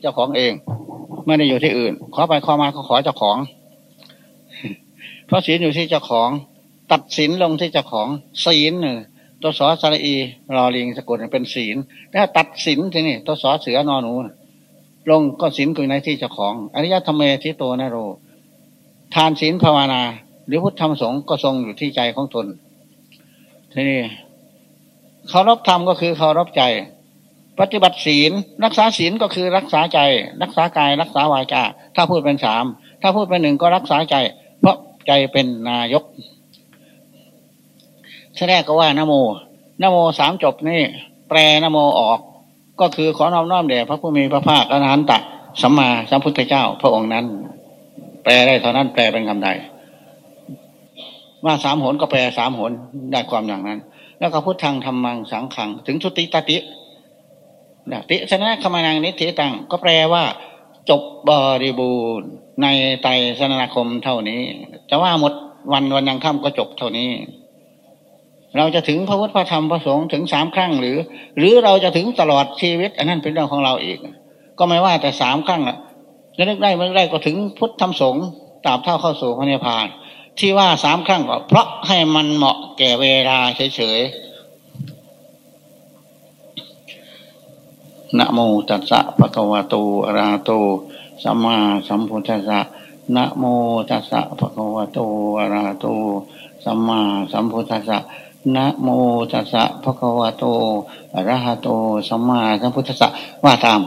เจ้าของเอง ไม่ได้อยู่ที่อื่น ขอไปขอมาก็ขอเจ้าของ เพราะศีลอยู่ที่เจ้าของ ตัดสินลงที่เจ้าของศีลหนึ่งตัวสอสระอีรอลิงสะกดเป็นศีลถ้าตัดสินที่นี่ตัวสอเสือนอนหนูลงก็ศีลกุยในที่เจ้าของอริยธรรมเมทิโตนโร ทานศีลภาวนา หรือพุทธธรรมสงฆ์ก็ทรงอยู่ที่ใจของตนทีนี้เคารพธรรมก็คือเคารพใจ ปฏิบัติศีล รักษาศีลก็คือรักษาใจ รักษากายรักษาวาจาถ้าพูดเป็นสามถ้าพูดเป็นหนึ่งก็รักษาใจ เพราะใจเป็นนายกแรกก็ว่านโมนโมสามจบนี่ แปลนโมออก ก็คือขอน้อมน้อมแด่พระผู้มีพระภาคอรหันตะสัมมาสัมพุทธเจ้า พระองค์นั้น แปลได้เท่านั้นแปลเป็นคำใดว่าสามหนก็แปลสามหนได้ความอย่างนั้น แล้วก็พุทธังธรรมังสังขัง ถึงสุติตติ ติชนะขมานังนิธิตังก็แปลว่า จบบริบูรณ์ในไตรสนาคมเท่านี้ จะว่าหมดวันวันยังค่ำก็จบเท่านี้ เราจะถึงพระพุทธพระธรรมพระสงฆ์ถึงสามครั้งหรือ หรือเราจะถึงตลอดชีวิต อันนั้นเป็นเรื่องของเราอีก ก็ไม่ว่าแต่สามครั้งละจะนึกได้เมื่อไรก็ถึงพุทธธรรมสงฆ์ตาบเท่าเข้าสู่พระนิพพาน ที่ว่าสามครั้งก็เพราะให้มันเหมาะแก่เวลาเฉยๆ นะโมตัสสะภะคะวะโตอะระหะโตสัมมาสัมพุทธัสสะนะโมตัสสะภะคะวะโตอะระหะโตสัมมาสัมพุทธัสสะนะโมตัสสะภะคะวะโตอะระหะโตสัมมาสัมพุทธัสสะว่าตาม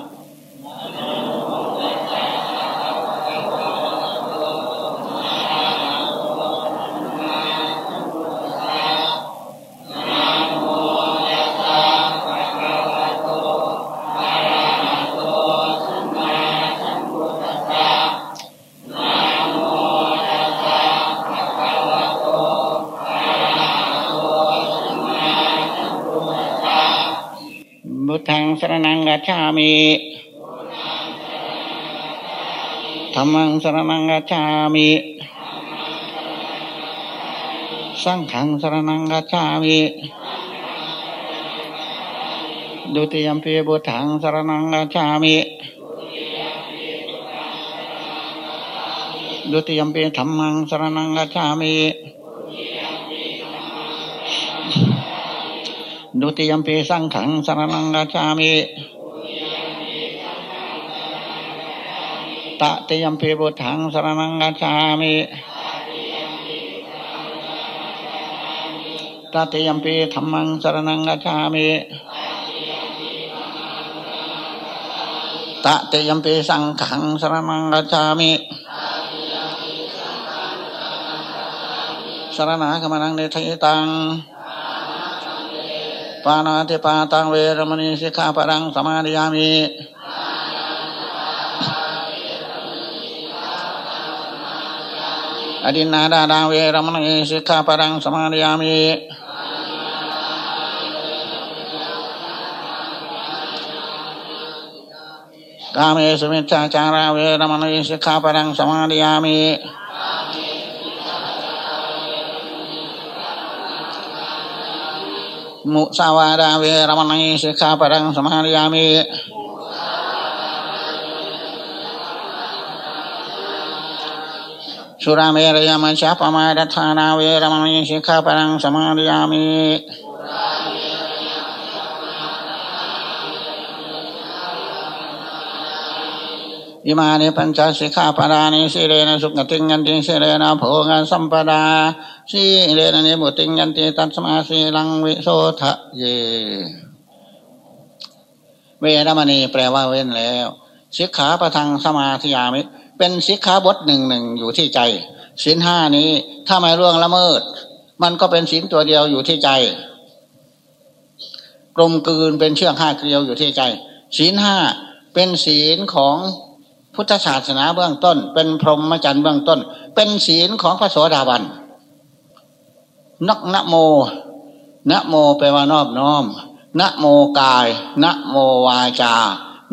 มิธรรมังสรนังกัจฉามิสังขังสรนังกัจฉามิดุติยมพีบุตังสรนังกัจฉามิดุติยมพีธรรมังสรนังกัจฉามิดุติยมปีสังขังสารนังกาชามิ ตติยมปีบุถังสารนังกาชามิตติยมปีธรรมังสารนังกาชามิตติยมปีสังขังสารนังกาชามิสารนากรรมนังเดทิตังปานาติปาตังเวรมณีสิกขาปรังสมาดิยามิ อดินนาดาดาเวรม สุรามีเราเวรมณีสิกขาปรังสมาดิยามิมุสาเวรมังสมาริยามิสุราเมรยามัชฌปมาดัฐานาเวรมณีสิกขาปรังสมาริยามิอิมานิปัญจสิกขาปรานิสิเรนะสุขติงันติสิเรนะโภงันสัมปดาสีเรนะนิมุติงันติตัสมาสีลังวิโสทะเยเวรมณีแปลว่าเว้นแล้ว สิกขาประทังสมาธิยามิ เป็นสิกขาบทหนึ่งหนึ่งอยู่ที่ใจสินห้านี้ถ้าไม่ร่วงละเมิด มันก็เป็นสินตัวเดียวอยู่ที่ใจ กลมกลืนเป็นเชือกห้าเกลียวอยู่ที่ใจศีลห้าเป็นศีลของพุทธศาสนาเบื้องต้น เป็นพรหมจรรย์เบื้องต้น เป็นศีลของพระโสดาบันนักนะโมนะโมแปลว่านอบน้อมนะโมกายนะโมวาจา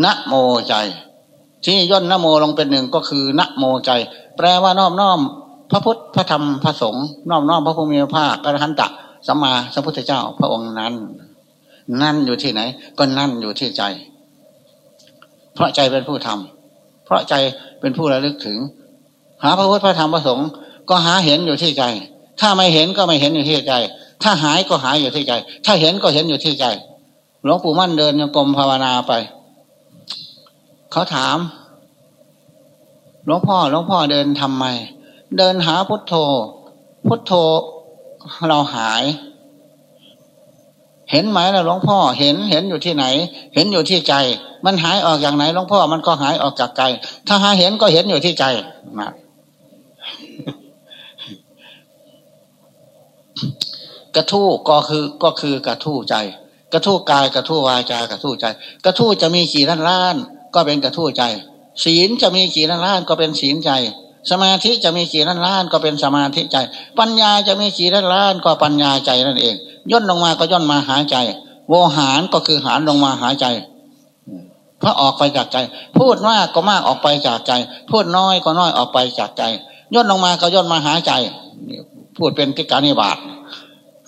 นะโมใจ ที่ย่นนโมลงเป็นหนึ่งก็คือนโมใจ แปลว่านอบน้อม พระพุทธพระธรรมพระสงฆ์นอบน้อมพระพุทธมีพระภาคกระหันตะสัมมาสัมพุทธเจ้าพระองค์นั้น นั่นอยู่ที่ไหน ก็นั่นอยู่ที่ใจ เพราะใจเป็นผู้ทำเพราะใจเป็นผู้ระลึกถึง หาพระพุทธพระธรรมพระสงฆ์ก็หาเห็นอยู่ที่ใจ ถ้าไม่เห็นก็ไม่เห็นอยู่ที่ใจ ถ้าหายก็หายอยู่ที่ใจ ถ้าเห็นก็เห็นอยู่ที่ใจ หลวงปู่มั่นเดินยังกรมภาวนาไป เขาถามหลวงพ่อหลวงพ่อเดินทำไม เดินหาพุทโธ พุทโธเราหาย เห็นไหมล่ะหลวงพ่อเห็นเห็นอยู่ที่ไหน เห็นอยู่ที่ใจ มันหายออกอย่างไหนหลวงพ่อมันก็หายออกจากใจ ถ้าหาเห็นก็เห็นอยู่ที่ใจนะกระทู้ก็คือก็คือกระทู้ใจ กระทู้กายกระทู้วาจากระทู้ใจ กระทู้จะมีกี่ล้านล้าน ก็เป็นกระทู้ใจ ศีลจะมีกี่ล้านล้านก็เป็นศีลใจ สมาธิจะมีกี่ล้านล้านก็เป็นสมาธิใจ ปัญญาจะมีกี่ล้านล้านก็ปัญญาใจนั่นเอง ย่นลงมาก็ย่นมาหาใจ โวหารก็คือหารลงมาหาใจพระออกไปจากใจ พูดมากก็มากออกไปจากใจ พูดน้อยก็น้อยออกไปจากใจ ย่นลงมาก็ย่นมาหาใจ พูดเป็นกิการนิบาต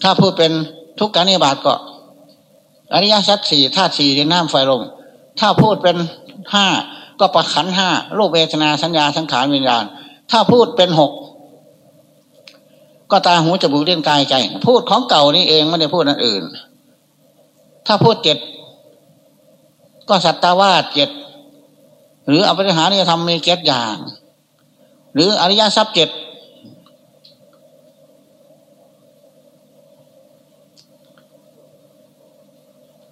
ถ้าพูดเป็นทุกการนิบาตก็อริยสัจสี่ธาตุสี่ดินน้ำไฟลมถ้าพูดเป็น ห้าก็ประขันห้ารูปเวทนาสัญญาสังขารวิญญาณ ถ้าพูดเป็นหกก็ตาหูจมูกเลี้ยงกายใจ พูดของเก่านี่เองไม่ได้พูดอันอื่น ถ้าพูดเจ็ดก็สัตตาวาสเจ็ดหรืออภิหาริยธรรมมีเจ็ดอย่าง หรืออริยทรัพย์เจ็ด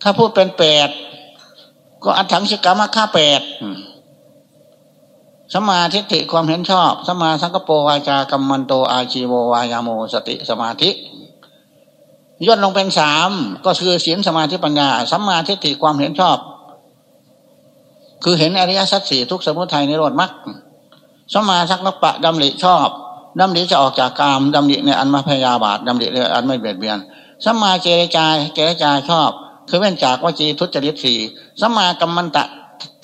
ถ้าพูดเป็นแปด ก็อัตถังชิกรรมค่าแปดสมาธิฐิความเห็นชอบสมาสังกปวาจากรรมันโตอาชีโววายาโมสติสมาธิย่นลงเป็นสามก็คือศีลสมาธิปัญญาสัมมาทิฏฐิความเห็นชอบ คือเห็นอริยสัจสี่ทุกสมุทัยในโลดมรรคสมาสักนปะดำริชอบดำริจะออกจากกามดำริในอันมาพยาบาทดำริในอันไม่เบียดเบียนสมาเจรจาเจรจาชอบ คือเว้นจากวจีทุจริตสี่สมมากรรมันตะ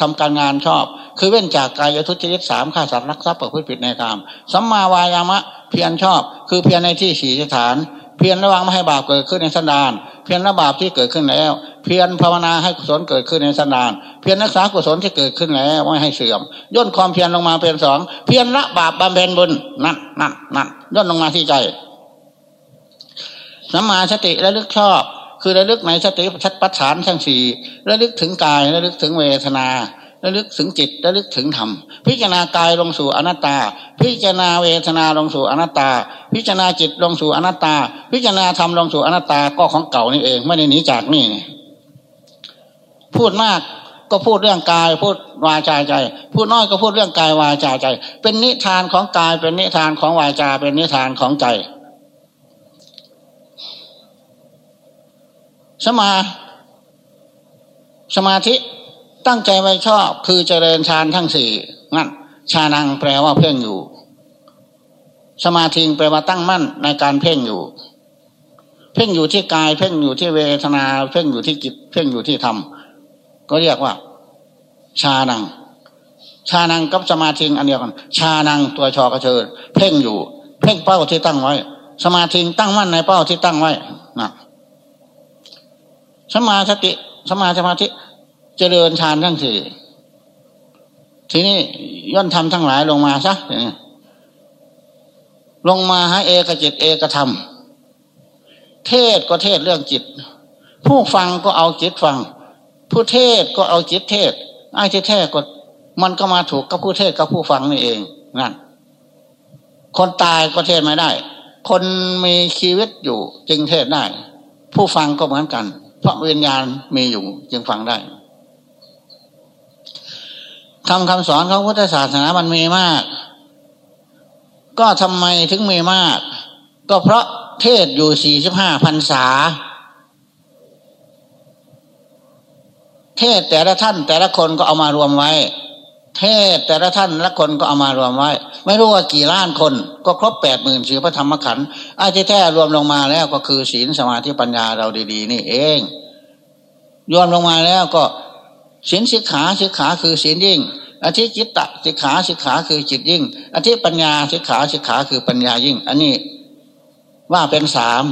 ทำการงานชอบ คือเว้นจากกายทุจริตสามฆ่าสัตว์รักทรัพย์ประพฤติผิดในกามสัมมาวายามะเพียรชอบ คือเพียรในที่สี่สถาน เพียรระวังไม่ให้บาปเกิดขึ้นในสันดาน เพียรละบาปที่เกิดขึ้นแล้ว เพียรภาวนาให้กุศลเกิดขึ้นในสันดาน เพียรรักษากุศลที่เกิดขึ้นแล้วไม่ให้เสื่อมย่นความเพียรลงมาเป็นสองเพียรละบาปบำเพ็ญบุญนั่นนั่นนั่นย่นลงมาที่ใจสัมมาสติและลึกชอบ คือระลึกในสติชัดปัจฉานทั้งสี่ระลึกถึงกายระลึกถึงเวทนาระลึกถึงจิตระลึกถึงธรรม พิจารณากายลงสู่อนัตตา พิจารณาเวทนาลงสู่อนัตตา พิจารณาจิตลงสู่อนัตตา พิจารณาธรรมลงสู่อนัตตาก็ของเก่านี่เองไม่ได้หนีจากนี่พูดมากก็พูดเรื่องกายพูดวาจาใจ พูดน้อยก็พูดเรื่องกายวาจาใจ เป็นนิทานของกายเป็นนิทานของวาจาเป็นนิทานของใจ สมา สมาธิตั้งใจไว้ชอบคือเจริญฌานทั้งสี่งั้นชานังแปลว่าเพ่งอยู่ สมาธิแปลว่าตั้งมั่นในการเพ่งอยู่ เพ่งอยู่ที่กายเพ่งอยู่ที่เวทนา เพ่งอยู่ที่จิตเพ่งอยู่ที่ธรรมก็เรียกว่า ชานัง ชานังกับสมาธิอันเดียวกัน ชานังตัวชอกระเชิญเพ่งอยู่ เพ่งเป้าที่ตั้งไว้ สมาธิตั้งมั่นในเป้าที่ตั้งไว้นะ สมาสติสมาสมาธิเจริญฌานทั้งสี่ทีนี้ย่นทำทั้งหลายลงมาซะลงมาให้เอกจิตเอกธรรม เทศก็เทศเรื่องจิต ผู้ฟังก็เอาจิตฟัง ผู้เทศก็เอาจิตเทศไอ้ที่เทศก็มันก็มาถูกกับผู้เทศกับผู้ฟังนี่เองนั่นคนตายก็เทศไม่ได้ คนมีชีวิตอยู่จึงเทศได้ ผู้ฟังก็เหมือนกัน ราะวิญญาณมีอยู่จึงฟังได้คำคำสอนของพุทธศาสนามันมีมาก ก็ทำไมถึงมีมาก ก็เพราะเทศอยู่สี่สิบห้าพรรษา เทศแต่ละท่านแต่ละคนก็เอามารวมไว้ เทศแต่ละท่านละคนก็เอามารวมไว้ ไม่รู้ว่ากี่ล้านคน ก็ครบแปดหมื่นสี่พระธรรมขันธ์ไอ้ที่แท้รวมลงมาแล้วก็คือศีลสมาธิปัญญาเราดี ๆ นี่เองรวมลงมาแล้วก็ศีลสิกขาสิกขาคือศีลยิ่งอธิจิตตสิกขาสิกขาคือจิตยิ่งอธิปัญญาสิกขาสิกขาคือปัญญายิ่ง อันนี้ว่าเป็นสาม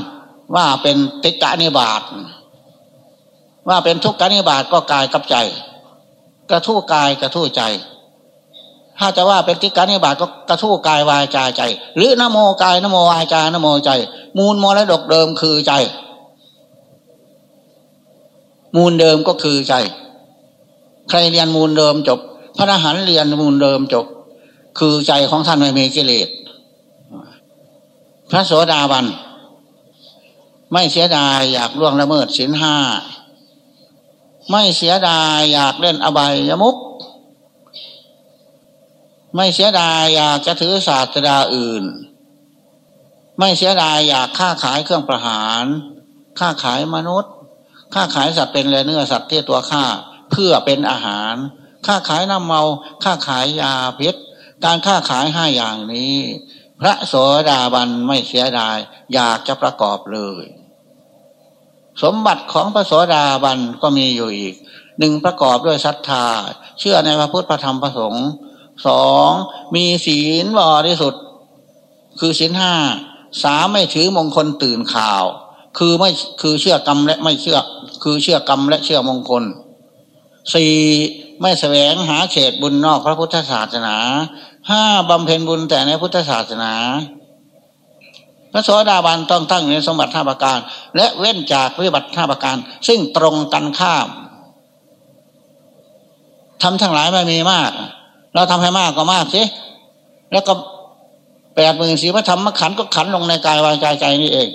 ว่าเป็นติกะนิบาตว่าเป็นทุกกะนิบาตก็กายกับใจ กระทู้กายกระทู้ใจ ถ้าจะว่าเป็นทิการนิบาตก็กระทู้กายวายใจใจ หรือนโมกายนโมวายจานโมใจ มูลมรดกเดิมคือใจ มูลเดิมก็คือใจ ใครเรียนมูลเดิมจบ พระอรหันต์เรียนมูลเดิมจบ คือใจของท่านไม่มีกิเลสพระโสดาบัน ไม่เสียดายอยากล่วงละเมิดศีลห้า ไม่เสียดายอยากเล่นอบายยมุก ไม่เสียดายอยากจะถือศาสตราอื่น ไม่เสียดายอยากค้าขายเครื่องประหาร ค้าขายมนุษย์ ค้าขายสัตว์เป็นเนื้อสัตว์ที่ตัวฆ่าเพื่อเป็นอาหาร ค้าขายน้ำเมา ค้าขายยาพิษ การค้าขายห้าอย่างนี้ พระโสดาบันไม่เสียดายอยากจะประกอบเลย สมบัติของพระโสดาบันก็มีอยู่อีกหนึ่งประกอบด้วยศรัทธา เชื่อในพระพุทธพระธรรมพระสงฆ์สองมีศีลบริสุทธิ์คือศีลห้าสามไม่ถือมงคลตื่นข่าว คือไม่คือเชื่อกรรมและไม่เชื่อ คือเชื่อกรรมและเชื่อมงคลสี่ไม่แสวงหาเขตบุญนอกพระพุทธศาสนาห้าบำเพ็ญบุญแต่ในพุทธศาสนา พระโสดาบันต้องตั้งในสมบัติห้าประการ และเว้นจากวิบัติห้าประการ ซึ่งตรงกันข้ามทำทั้งหลายไม่มีมาก เราทำให้มากก็มากสิแล้วก็แปดหมื่นสีพระธรรมขันก็ขันลงในกายวายใจใจนี่เอง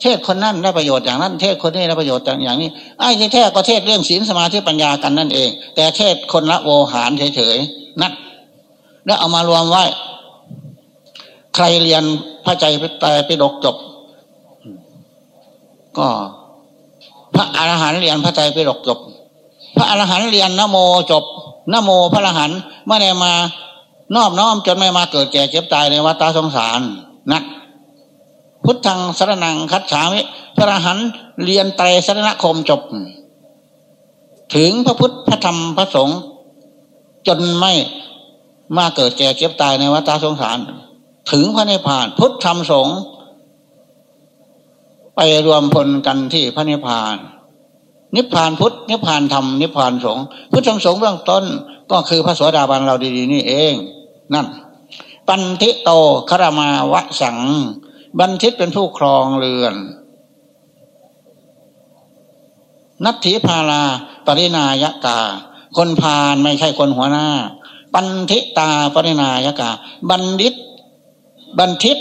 เทศคนนั้นได้ประโยชน์อย่างนั้น เทศคนนี้ได้ประโยชน์อย่างนี้ไอ้ที่แท้ก็เทศเรื่องศีลสมาธิปัญญากันนั่นเอง แต่เทศคนละโวหารเฉยๆนั่นแล้วเอามารวมไว้ ใครเรียนพระใจแต่ไปดกจบ ก็ พระอรหันต์เรียนพระใจไปดกจบ พระอรหันต์เรียนนโมจบนโมพระอรหันต์ไม่ได้มานอบน้อมจนไม่มาเกิดแก่เจ็บตายในวัฏสงสารนะพุทธังสรนังคัดฉามิพระอรหันต์เรียนไตรสรณคมจบ ถึงพระพุทธพระธรรมพระสงฆ์จนไม่มาเกิดแก่เจ็บตายในวัฏสงสาร ถึงพระนิพพานพุทธธรรมสงฆ์ไปรวมพลกันที่พระนิพพาน นิพพานพุทธนิพพานธรรมนิพพานสงฆ์พุทธธรรมสงฆ์เบื้องต้นก็คือพระสวสดาบันเราดีๆนี่เอง นั่น ปันทิโตคารมาวะสัง บันทิตเป็นผู้ครองเรือน นัตถิพาลาปรินายกา คนพาลไม่ใช่คนหัวหน้า ปันทิตาปรินายกา บัณฑิต บันทิต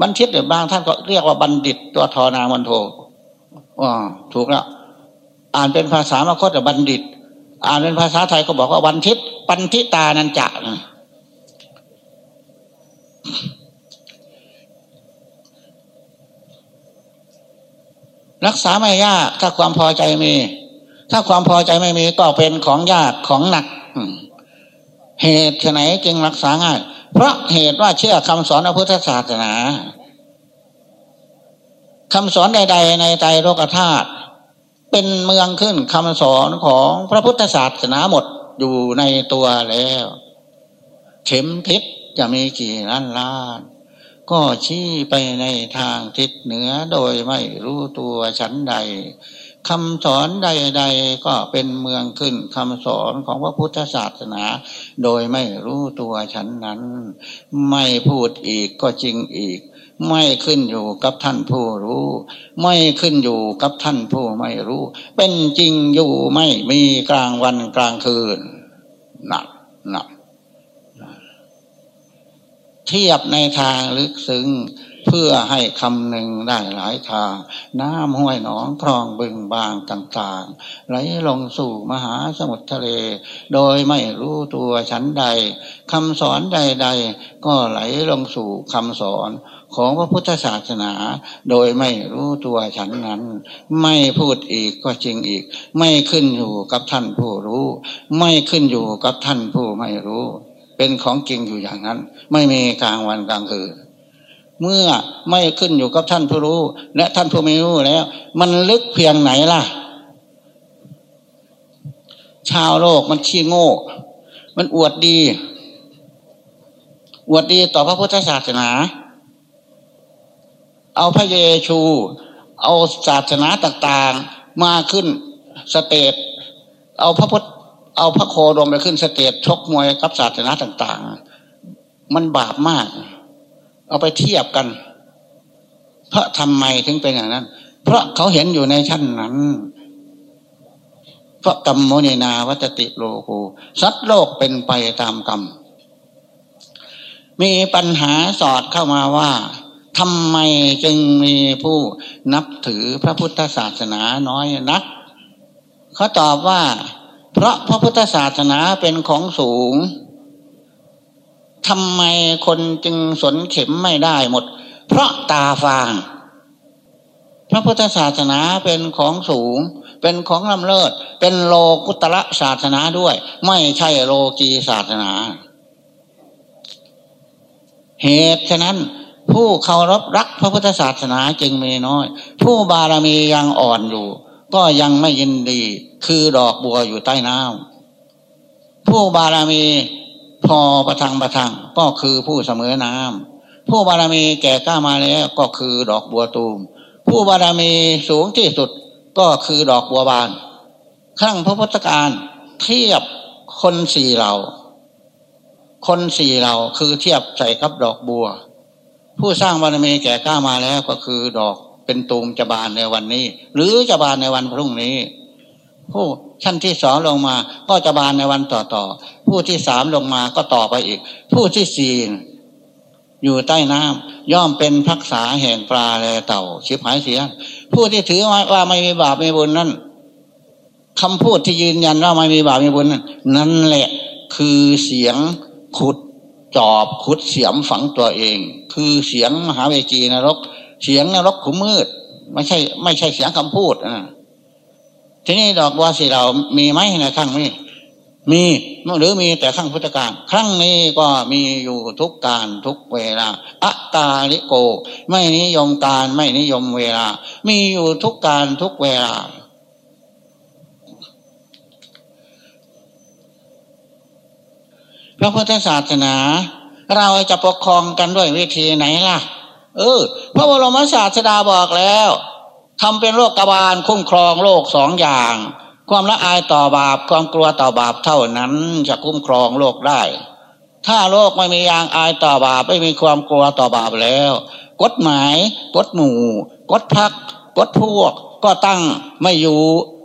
บันทิตหรือบางท่านก็เรียกว่าบัณฑิตตัวทอนามันโทอ๋อถูกแล้วอ่านเป็นภาษามคตบัณฑิต อ่านเป็นภาษาไทยก็บอกว่าบันทิต ปันทิตานันจะรักษาไม่ยาก ถ้าความพอใจมี ถ้าความพอใจไม่มีก็เป็นของยากของหนัก เหตุไหนจึงรักษาง่าย เพราะเหตุว่าเชื่อคำสอนพระพุทธศาสนาคำสอนใด ๆ ในใจโลกธาตุเป็นเมืองขึ้นคำสอนของพระพุทธศาสนาหมดอยู่ในตัวแล้ว เข็มทิศจะมีกี่ล้านล้านก็ชี้ไปในทางทิศเหนือโดยไม่รู้ตัวชั้นใด คำสอนใด ๆ ก็เป็นเมืองขึ้นคำสอนของพระพุทธศาสนา โดยไม่รู้ตัวฉันนั้น ไม่พูดอีกก็จริงอีก ไม่ขึ้นอยู่กับท่านผู้รู้ ไม่ขึ้นอยู่กับท่านผู้ไม่รู้ เป็นจริงอยู่ไม่มีกลางวันกลางคืนหนักหนักเทียบในทางลึกซึ้ง เพื่อให้คำหนึ่งได้หลายทาง น้ำห้วยหนองคลองบึงบางต่างๆ ไหลลงสู่มหาสมุทรทะเล โดยไม่รู้ตัวชั้นใดคำสอนใด ๆ ก็ไหลลงสู่คำสอนของพระพุทธศาสนา โดยไม่รู้ตัวฉันนั้น ไม่พูดอีกก็จริงอีก ไม่ขึ้นอยู่กับท่านผู้รู้ ไม่ขึ้นอยู่กับท่านผู้ไม่รู้ เป็นของจริงอยู่อย่างนั้น ไม่มีกลางวันกลางคืน เมื่อไม่ขึ้นอยู่กับท่านผู้รู้ และท่านผู้ไม่รู้แล้ว มันลึกเพียงไหนล่ะ ชาวโลกมันขี้โง่ มันอวดดี อวดดีต่อพระพุทธศาสนา เอาพระเยซู เอาศาสนาต่างๆ มาขึ้น stage เอาพระพุทธเอาพระโคดมไปขึ้น stage ชกมวยกับศาสนาต่าง ๆ มันบาปมาก เอาไปเทียบกันเพราะทำไมถึงเป็นอย่างนั้น เพราะเขาเห็นอยู่ในชั้นนั้นเพราะกรรมโมนีนาวัตติโลโกสัตว์โลกเป็นไปตามกรรม มีปัญหาสอดเข้ามาว่าทำไมจึงมีผู้นับถือพระพุทธศาสนาน้อยนัก เขาตอบว่า เพราะพระพุทธศาสนาเป็นของสูง ทำไมคนจึงสนเข็มไม่ได้หมด เพราะตาฟาง พระพุทธศาสนาเป็นของสูง เป็นของลำเลิศ เป็นโลกุตระศาสนาด้วย ไม่ใช่โลกีศาสนา เหตุฉะนั้น ผู้เคารพรักพระพุทธศาสนาจึงมีน้อย ผู้บารมียังอ่อนอยู่ ก็ยังไม่ยินดี คือดอกบัวอยู่ใต้น้ำผู้บารมี พอประทังประทังก็คือผู้เสมอน้ำผู้บารมีแก่กล้ามาแล้วก็คือดอกบัวตูม ผู้บารมีสูงที่สุดก็คือดอกบัวบานครั้งพระพุทธการเทียบคนสี่เหล่า คนสี่เหล่าคือเทียบใส่กับดอกบัว ผู้สร้างบารมีแก่กล้ามาแล้วก็คือดอกเป็นตูมจะบานในวันนี้ หรือจะบานในวันพรุ่งนี้ ผู้ ชั้นที่สองลงมาก็จะบานในวันต่อต่อผู้ที่สามลงมาก็ต่อไปอีก ผู้ที่สี่อยู่ใต้น้ำย่อมเป็นพักษาแห่งปลาแลเต่าชิบหายเสีย ผู้ที่ถือว่าไม่มีบาปไม่บุญนั้นคำพูดที่ยืนยันว่าไม่มีบาปไม่บุญนั้นนั่นแหละคือเสียงขุดจอบขุดเสียมฝังตัวเอง คือเสียงมหาเวจีนรก เสียงนรกขุมมืด ไม่ใช่ ไม่ใช่เสียงคำพูดอะ ทีนี้ดอกบัวสีเรามีไหมในครั้งนี้ มีหรือมีแต่ครั้งพุทธกาลครั้งนี้ก็มีอยู่ทุกการทุกเวลาอัตาลิโก ไม่นิยมการไม่นิยมเวลา มีอยู่ทุกการทุกเวลาพระพุทธศาสนา เราจะปกครองกันด้วยวิธีไหนล่ะ เออ พระบรมศาสดาบอกแล้ว ทำเป็นโรคกบาลคุ้มครองโลกสองอย่าง ความละอายต่อบาปความกลัวต่อบาปเท่านั้นจะคุ้มครองโลกได้ ถ้าโลกไม่มียางอายต่อบาปไม่มีความกลัวต่อบาปแล้ว กฎหมายกฎหมู่กฎพักกฎพวกก็ตั้งไม่อยู่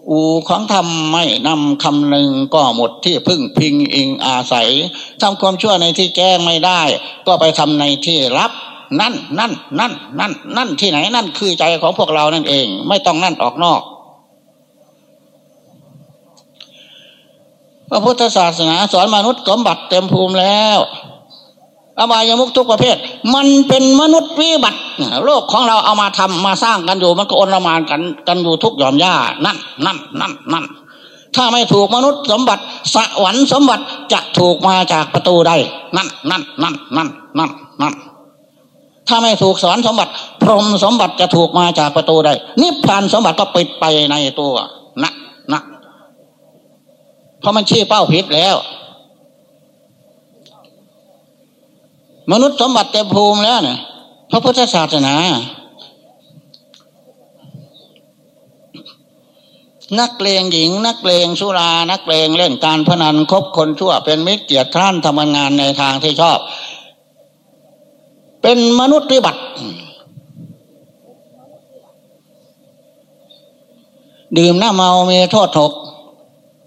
อูของธรรมไม่นำคำหนึ่งก็หมดที่พึ่งพิงอิงอาศัยทำความชั่วในที่แก้งไม่ได้ ก็ไปทำในที่รับ นั่นนั่นนั่นนั่นนั่นที่ไหนนั่นคือใจของพวกเรานั่นเอง ไม่ต้องนั่นออกนอก พระพุทธศาสนาสอนมนุษย์สมบัติเต็มภูมิแล้วอบายมุกทุกประเภท มันเป็นมนุษย์วิบัติ โลกของเราเอามาทำมาสร้างกันอยู่ มันก็อนละมานกันกันอยู่ทุกหย่อมย่านั่นนั่นนั่นนั่นถ้าไม่ถูกมนุษย์สมบัติ สวรรค์สมบัติจะถูกมาจากประตูใดนั่นนั่นนั่นนั่นนั่นนั่น ถ้าไม่ถูกสอนสมบัติ พรหมสมบัติจะถูกมาจากประตูใดนิพพานสมบัติก็ปิดไปในตัวนะนะเพราะมันชี้เป้าผิดแล้ว มนุษย์สมบัติเต็มภูมิแล้วเนี่ยพระพุทธศาสนา นักเลงหญิง นักเลงสุรา นักเลงเล่นการพนันคบคนชั่วเป็นมิตรเกียรติท่านทำงานในทางที่ชอบ เป็นมนุษย์วิบัติ ดื่มน้าเมามีโทษถก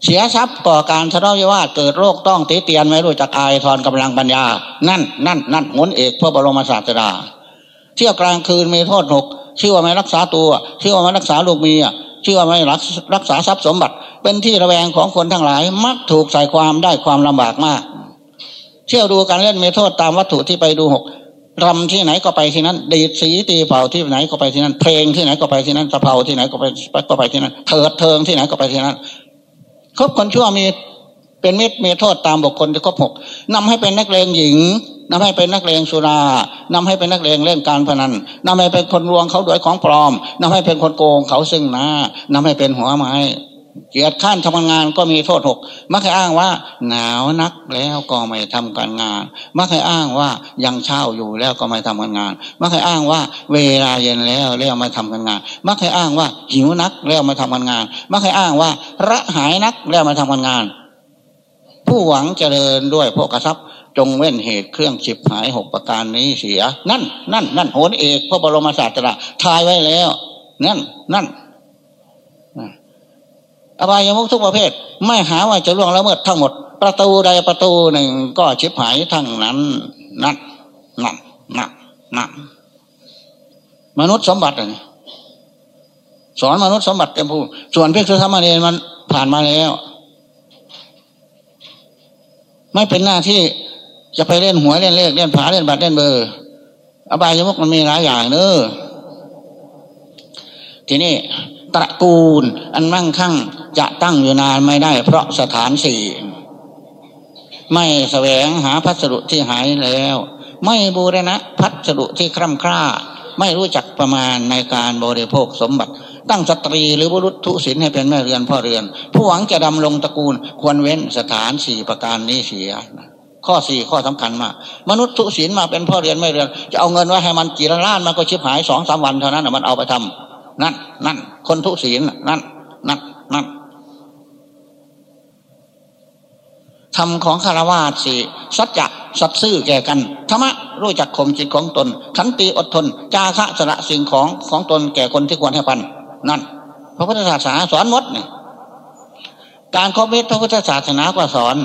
เสียทรัพย์ก่อการทะเลาะวิวาทเกิดโรคต้องตีเตียนไม่รู้จักอายทอนกำลังปัญญา นั่น นั่น นั่นงนเอกพระบรมศาสดา เที่ยวกลางคืนมีโทษหกชื่อว่าไม่รักษาตัวชื่อว่าไม่รักษาลูกเมียชื่อว่าไม่รักรักษาทรัพย์สมบัติ เป็นที่ระแวงของคนทั้งหลาย มักถูกใส่ความได้ความลำบากมาก เที่ยวดูการเล่นมีโทษตามวัตถุที่ไปดูหก รำที่ไหนก็ไปที่นั้นดีดสีตีเป่าที่ไหนก็ไปที่นั้น เพลงที่ไหนก็ไปที่นั้นสะเพาที่ไหนก็ไปก็ไปที่นั้นเถิดเทิงที่ไหนก็ไปที่นั้นคบคนชั่วมีเป็นมิตรมีโทษตามบุคคลที่ครบหกนำให้เป็นนักเลงหญิงนำให้เป็นนักเลงสุรานำให้เป็นนักเลงเล่นการพนันนำให้เป็นคนลวงเขาด้วยของปลอมนำให้เป็นคนโกงเขาซึ่งหน้านำให้เป็นหัวไม้ เกียรติข้านทำงานก็มีโทษหกมักให้อ้างว่า หนาวนักแล้วก็ไม่ทำการงาน มักให้อ้างว่ายังเช่าอยู่แล้วก็ไม่ทำการงาน มักให้อ้างว่า เวลาเย็นแล้วแล้วไม่ทำการงาน มักให้อ้างว่าหิวนักแล้วไม่ทำการงาน มักให้อ้างว่า ระหายนักแล้วไม่ทำการงาน ผู้หวังเจริญด้วยพวกกระซับจงเว้นเหตุเครื่องฉิบหายหกประการนี้เสีย นั่น นั่น นั่นโหนเอกพระบรมศาสดาทายไว้แล้ว นั่น นั่น อบายมุกทุกประเภท ไม่หาว่าจะล่วงละเมิดทั้งหมด ประตูใดประตูหนึ่งก็ฉิบหายทั้งนั้นนั่นนั่นนั่นนั่นมนุษย์สมบัติสอนมนุษย์สมบัติเต็มภูส่วนเพื่อธรรมเนรมันผ่านมาแล้ว ไม่เป็นหน้าที่จะไปเล่นหวยเล่นเลขเล่นผาเล่นบัตรเล่นเบอร์ อบายมุกมันมีหลายอย่างเนอะทีนี้ตระกูลอันมั่งคั่ง จะตั้งอยู่นานไม่ได้ เพราะสถานสี่ ไม่แสวงหาพัสดุที่หายแล้ว ไม่บูรณะพัสดุที่คร่ำคร่า ไม่รู้จักประมาณในการบริโภคสมบัติ ตั้งสตรีหรือบุรุษทุศิลให้เป็นแม่เรือนพ่อเรือน ผู้หวังจะดำรงตระกูล ควรเว้นสถานสี่ประการนี้เสียข้อสี่ข้อสำคัญมาก มนุษย์ทุศิลมาเป็นพ่อเรือนไม่เรือนจะเอาเงินไว้ให้มันกี่ล้านมันก็ชิบหายสองสามวันเท่านั้นมันเอาไปทำนั่นนั่นคนทุศีลนั่นนั่นนั่น ธรรมของคารวาสสี่สัจจะสัตซื่อแก่กันธรรมะรู้จักข่มจิตของตนขันติอดทน จาคะสละสิ่งของของตนแก่คนที่ควรให้ปันนั่น พระพุทธศาสนาสอนมดเนี่ยการคบเวทพระพุทธศาสนาก็สอน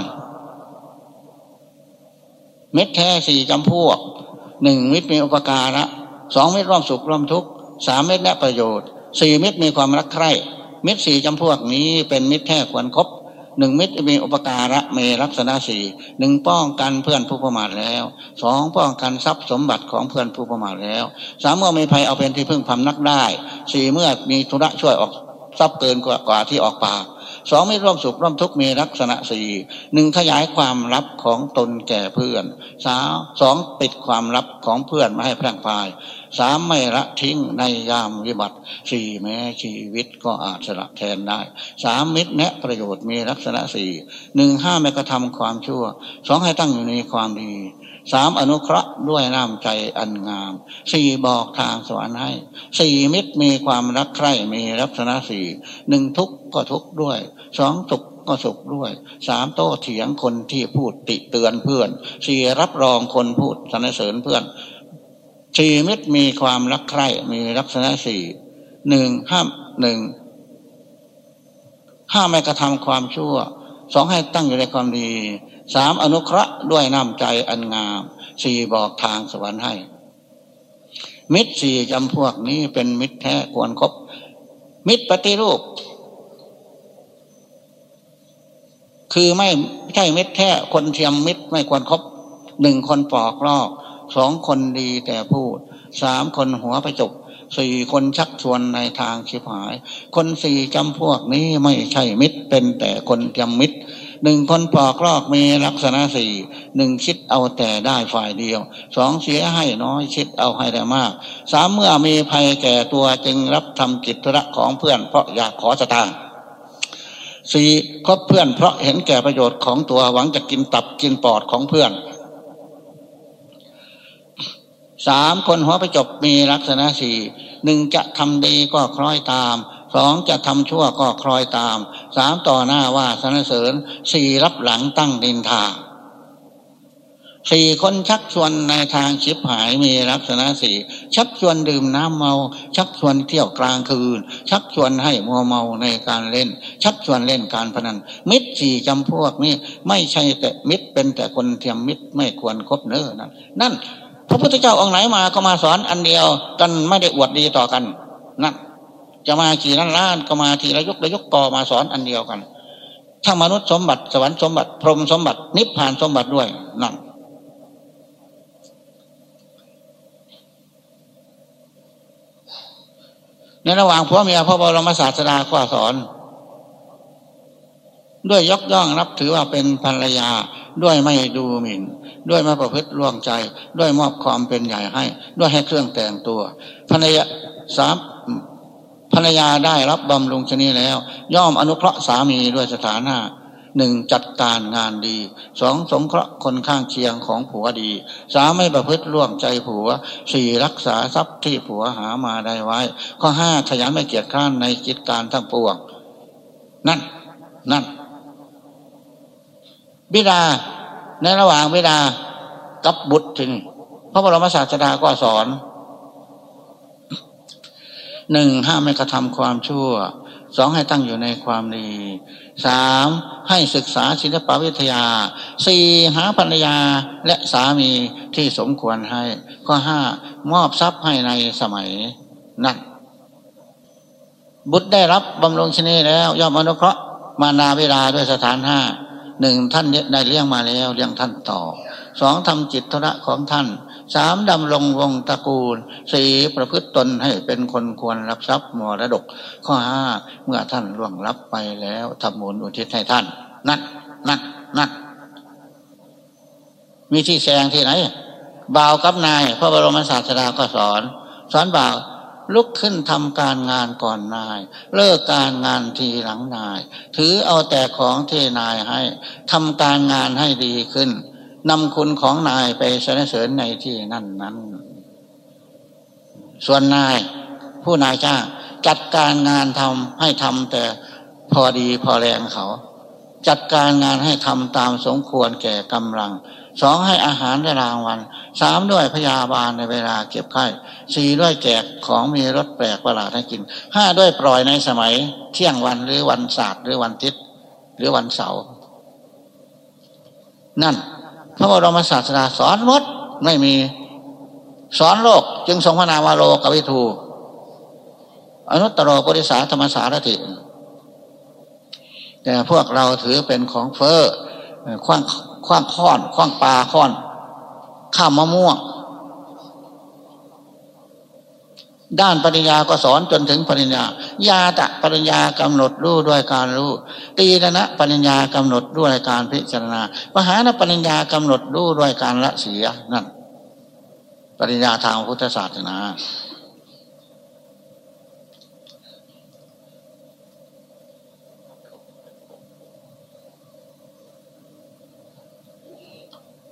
เม็ดแท้สี่จำพวกหนึ่งมิตรมีอุปการะสองมิตรร่วมสุขร่วมทุกข์สามมิตรแนะประโยชน์สี่มิตรมีความรักใคร่มิตรสี่จำพวกนี้เป็นมิตรแท้ควรครบ หนึ่งมิตรมีอุปการะเมลักษณะสี่หนึ่งป้องกันเพื่อนผู้ประมาทแล้วสองป้องกันทรัพย์สมบัติของเพื่อนผู้ประมาทแล้วสามเมื่อมีภัยเอาเป็นที่พึ่งพำนักได้สี่เมื่อมีธุระช่วยออกทรัพย์เกินกว่าที่ออกปากสองไม่ร่วมสุขร่วมทุกข์มีลักษณะสี่หนึ่งขยายความลับของตนแก่เพื่อนสาสองปิดความลับของเพื่อนไม่ให้แพร่งพายสามไม่ละทิ้งในยามวิบัติสี่แม้ชีวิตก็อาจสละแทนได้สามมิตรแนะประโยชน์มีลักษณะสี่หนึ่งห้าไม่กระทำความชั่วสองให้ตั้งอยู่ในความดีสามอนุเคราะห์ด้วยน้ำใจอันงามสี่บอกทางสวรรค์ให้สี่มิตรมีความรักใคร่มีลักษณะสี่หนึ่งทุกข์ก็ทุกข์ด้วยสองสุขก็สุขด้วยสามโต้เถียงคนที่พูดติเตือนเพื่อนสี่รับรองคนพูดสรรเสริญเพื่อน สี่มิตรมีความรักใคร่มีลักษณะสี่หนึ่งห้ามหนึ่งห้ามไม่กระทำความชั่วสองให้ตั้งอยู่ในความดีสามอนุเคราะห์ด้วยน้ำใจอันงามสี่บอกทางสวรรค์ให้ มิตรสี่จำพวกนี้เป็นมิตรแท้ควรครบมิตรปฏิรูป คือไม่ใช่มิตรแท้คนเทียมมิตรไม่ควรครบหนึ่งคนปอกลอก สองคนดีแต่พูดสามคนหัวประจบสี่คนชักชวนในทางชิบหาย คนสี่จำพวกนี้ไม่ใช่มิตรเป็นแต่คนจำมิตรหนึ่งคนปอกลอกมีลักษณะสี่หนึ่งคิดเอาแต่ได้ฝ่ายเดียวสองเสียให้น้อยคิดเอาให้ได้มากสามเมื่อมีภัยแก่ตัวจึงรับทำกิจธุระของเพื่อนเพราะอยากขอสตางค์สี่คบเพื่อนเพราะเห็นแก่ประโยชน์ของตัวหวังจะกินตับกินปอดของเพื่อน สามคนหัวประจบมีลักษณะสี่หนึ่งจะทำดีก็คล้อยตามสองจะทำชั่วก็คล้อยตามสามต่อหน้าว่าสนเสริญสี่รับหลังตั้งดินทาสี่คนชักชวนในทางชิบหายมีลักษณะสี่ชักชวนดื่มน้ำเมา ชักชวนเที่ยวกลางคืน ชักชวนให้มัวเมาในการเล่น ชักชวนเล่นการพนัน มิตรสี่จำพวกนี้ไม่ใช่แต่มิตรเป็นแต่คนเทียมมิตรไม่ควรครบเน้อนั่นนั่น พระพุทธเจ้าองค์ไหนมาก็มาสอนอันเดียวกันไม่ได้อวดดีต่อกันนั่นจะมากี่ล้านล้านก็มาทีละยกละยกก่อมาสอนอันเดียวกัน ถ้ามนุษย์สมบัติสวรรค์สมบัติ พรหมสมบัตินิพพานสมบัติด้วยนั่นในระหว่างผัวเมียพระบรมศาสดาก็สอน ด้วยยกย่องนับถือว่าเป็นภรรยา ด้วยไม่ดูหมิ่น ด้วยไม่ประพฤติล่วงใจ ด้วยมอบความเป็นใหญ่ให้ ด้วยให้เครื่องแต่งตัวภรรยาสามภรรยาได้รับบำรุงชนีแล้ว ย่อมอนุเคราะห์สามีด้วยสถานะหนึ่งจัดการงานดีสองสงเคราะห์คนข้างเคียงของผัวดีสามไม่ประพฤติล่วงใจผัวสี่รักษาทรัพย์ที่ผัวหามาได้ไว้ ข้อห้าขยันไม่เกียจข้านในกิจการทั้งปวงนั่น นั่น บิดาในระหว่างบิดากับบุตรถึงพระบรมศาสดาก็สอนหนึ่งห้ามไม่กระทำความชั่วสองให้ตั้งอยู่ในความดีสามให้ศึกษาศิลปวิทยาสี่หาภรรยาและสามีที่สมควรให้ ข้อห้ามอบทรัพย์ให้ในสมัยนั้นบุตรได้รับบำรุงชนีแล้ว ย่อมอนุเคราะห์มานาเวลาด้วยสถานห้า หนึ่งท่านได้เลี้ยงมาแล้วเลี้ยงท่านต่อสองทำจิตธุระของท่านสามดำรงวงตระกูลสี่ประพฤติตนให้เป็นคนควรรับทรัพย์มรดก ข้อห้าเมื่อท่านล่วงรับไปแล้วทำบุญอุทิศให้ท่าน นั่นนั่นนั่นมีที่แสดงที่ไหนบ่าวกับนาย พระบรมศาสดาก็สอน สอนบ่าว ลุกขึ้นทำการงานก่อนนาย เลิกการงานทีหลังนาย ถือเอาแต่ของที่นายให้ทำการงานให้ดีขึ้นนำคุณของนายไปสนเสริญในที่นั่นนั้น ส่วนนาย ผู้นายจ้างจัดการงานทำให้ทำแต่พอดีพอแรงเขา จัดการงานให้ทำตามสมควรแก่กำลัง สองให้อาหารในรางวัลสามด้วยพยาบาลในเวลาเก็บไข้สี่ด้วยแจกของมีรสแปลกประหลาดให้กินห้าด้วยปล่อยในสมัย เที่ยงวันหรือวันศาสตร์หรือวันทิศหรือวันเสาร์นั่นพระบรมศาสดาสอนมดไม่มีสอนโลก จึงทรงพระนามวโลกวิทูอนุตตรปริสาธรรมสารถิแต่พวกเราถือเป็นของเฟอ้อคว้าง คว้างค้อนคว้างปลาค้อนข้ามมะม่วง ด้านปริญญาก็สอนจนถึงปริญญา ญาตะปริญญากำหนดรู้ด้วยการรู้ ตีนะปริญญากำหนดด้วยการพิจารณามหานปริญญากำหนดรู้ด้วยการละเสียนั่นปริญญาทางพุทธศาสนา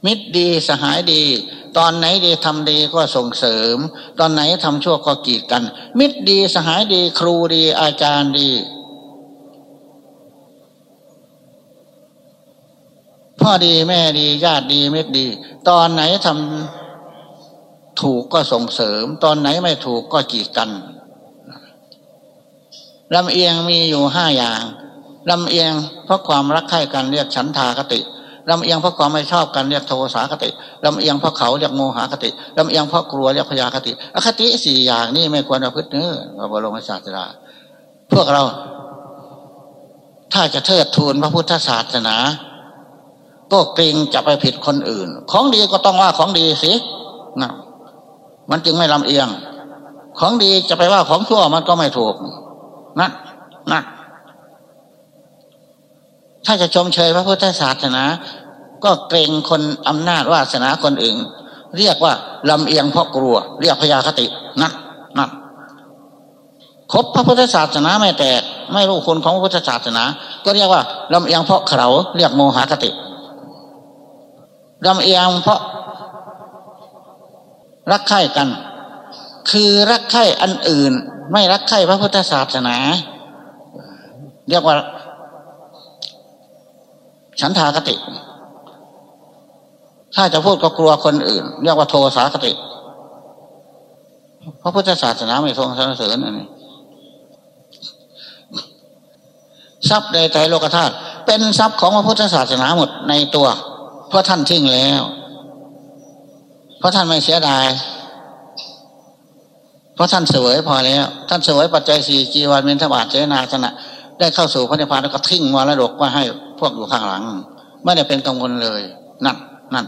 มิตรดีสหายดี ตอนไหนดีทำดีก็ส่งเสริม ตอนไหนทำชั่วก็กีดกัน มิตรดีสหายดี ครูดีอาจารย์ดี พ่อดีแม่ดีญาติดีมิตรดี ตอนไหนทำถูกก็ส่งเสริม ตอนไหนไม่ถูกก็กีดกันลำเอียงมีอยู่ห้าอย่างลำเอียงเพราะความรักใคร่กันเรียกฉันทากติ ลำเอียงเพราะความไม่ชอบกันเรียกโทสาคติลำเอียงเพราะเขาเรียกโมหคติลำเอียงเพราะกลัวเรียกพยาคติ อคติสี่อย่างนี้ไม่ควรประพฤติเนื้อพระบรมศาสดาพวกเรา ถ้าจะเทิดทูนพระพุทธศาสนา ก็เกรงจะไปผิดคนอื่น ของดีก็ต้องว่าของดีสินะมันจึงไม่ลำเอียง ของดีจะไปว่าของชั่วมันก็ไม่ถูกนะนะ ถ้าจะชมเชยพระพุทธศาสนา ก็เกรงคนอำนาจวาสนาคนอื่น เรียกว่าลำเอียงเพราะกลัว เรียกพยาคตินะนะคบพระพุทธศาสนาไม่แตกไม่รู้คนของพระพุทธศาสนา ก็เรียกว่าลำเอียงเพราะเขาเรียกโมหคติลำเอียงเพราะ รักใคร่กัน คือรักใคร่อันอื่น ไม่รักใคร่พระพุทธศาสนา เรียกว่า ฉันทากติ ถ้าจะพูดก็กลัวคนอื่น เรียกว่าโทสาคติพระพุทธศาสนาไม่ทรงสรรเสริญอันนี้ทรัพย์ในใจโลกธาตุเป็นทรัพย์ของพระพุทธศาสนาหมดในตัว เพราะท่านทิ้งแล้ว เพราะท่านไม่เสียดาย เพราะท่านเสวยพอแล้ว ท่านเสวยปัจจัยสี่จีวันเมนทบาทเจนาสนะ ได้เข้าสู่พระนิพพานแล้วก็ทิ้งมรดกมาให้พวกอยู่ข้างหลัง ไม่ได้เป็นกังวลเลย นั่นนั่น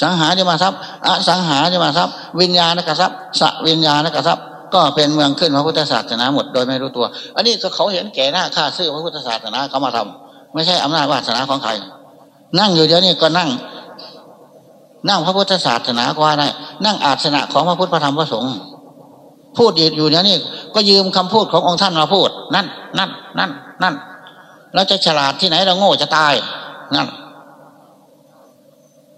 สังหาริมาทรัพย์อสังหาริมาทรัพย์ วิญญาณกทรัพย์สวิญญาณกทรัพย์ก็เป็นเมืองขึ้นพระพุทธศาสนาหมดโดยไม่รู้ตัว อันนี้ก็เขาเห็นแก่หน้าค่าซื้อพระพุทธศาสนาเขามาทำไม่ใช่อำนาจวาสนาของใคร นั่งอยู่เดี๋ยวนี้ก็นั่ง นั่งพระพุทธศาสนาก็ว่าได้ นั่งอาสนะของพระพุทธพระธรรมพระสงฆ์ พูดอยู่เดี๋ยนี้ก็ยืมคำพูดขององค์ท่านมาพูด นั่น นั่น นั่น นั่นเราจะฉลาดที่ไหนเราโง่จะตายนั่น